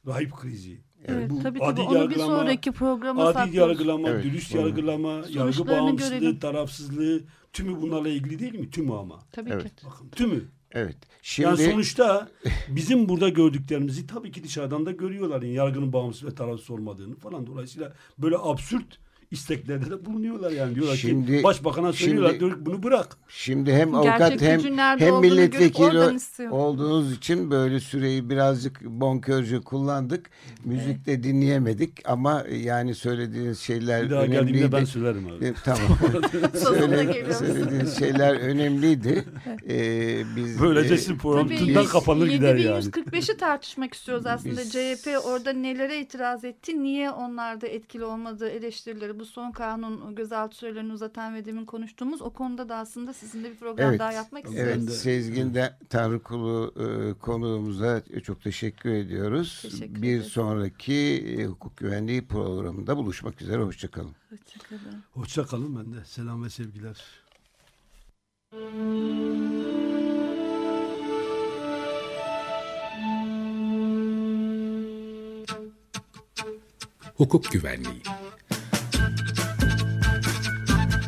rahip krizi. Evet, bu tabii adil tabii onu bir yargılama, sonraki programa Adil saklıyoruz. yargılama, Evet, dürüst bunu- yargılama, yargı bağımsızlığı, görelim. tarafsızlığı tümü bunlarla ilgili değil mi? Tümü ama. Tabii Evet. ki. Bakın tümü. Evet. Şimdi Yani sonuçta bizim burada gördüklerimizi tabii ki dışarıdan da görüyorlar. Yani yargının bağımsız ve tarafsız olmadığını falan. Dolayısıyla böyle absürt isteklerde de bulunuyorlar yani. Diyorlar Şimdi- ki başbakana söylüyorlar şimdi- diyor ki bunu bırak. Şimdi hem Gerçek avukat hem hem milletvekili olduğunuz için böyle süreyi birazcık bonkörce kullandık. Müzik de dinleyemedik ama yani söylediğiniz şeyler Bir daha önemliydi. geldiğimde ben söylerim abi. E, tamam. Söyle, söylediğiniz şeyler önemliydi. Ee, biz Böylece e, sizin program Tabii tümden yüz- kapanır gider yani. 7145'i tartışmak istiyoruz aslında. Biz- CHP orada nelere itiraz etti? Niye onlarda etkili olmadığı eleştirileri bu son kanun gözaltı sürelerini uzatan ve demin konuştuğumuz o konuda da aslında sizinle bir program Evet, daha yapmak istiyoruz. Evet, de- Sezgin de Tanrıkulu e, konuğumuza çok teşekkür ediyoruz. Teşekkür bir ederiz. sonraki e, hukuk güvenliği programında buluşmak üzere. Hoşçakalın. Hoşçakalın. Hoşça kalın ben de. Selam ve sevgiler. Hukuk Güvenliği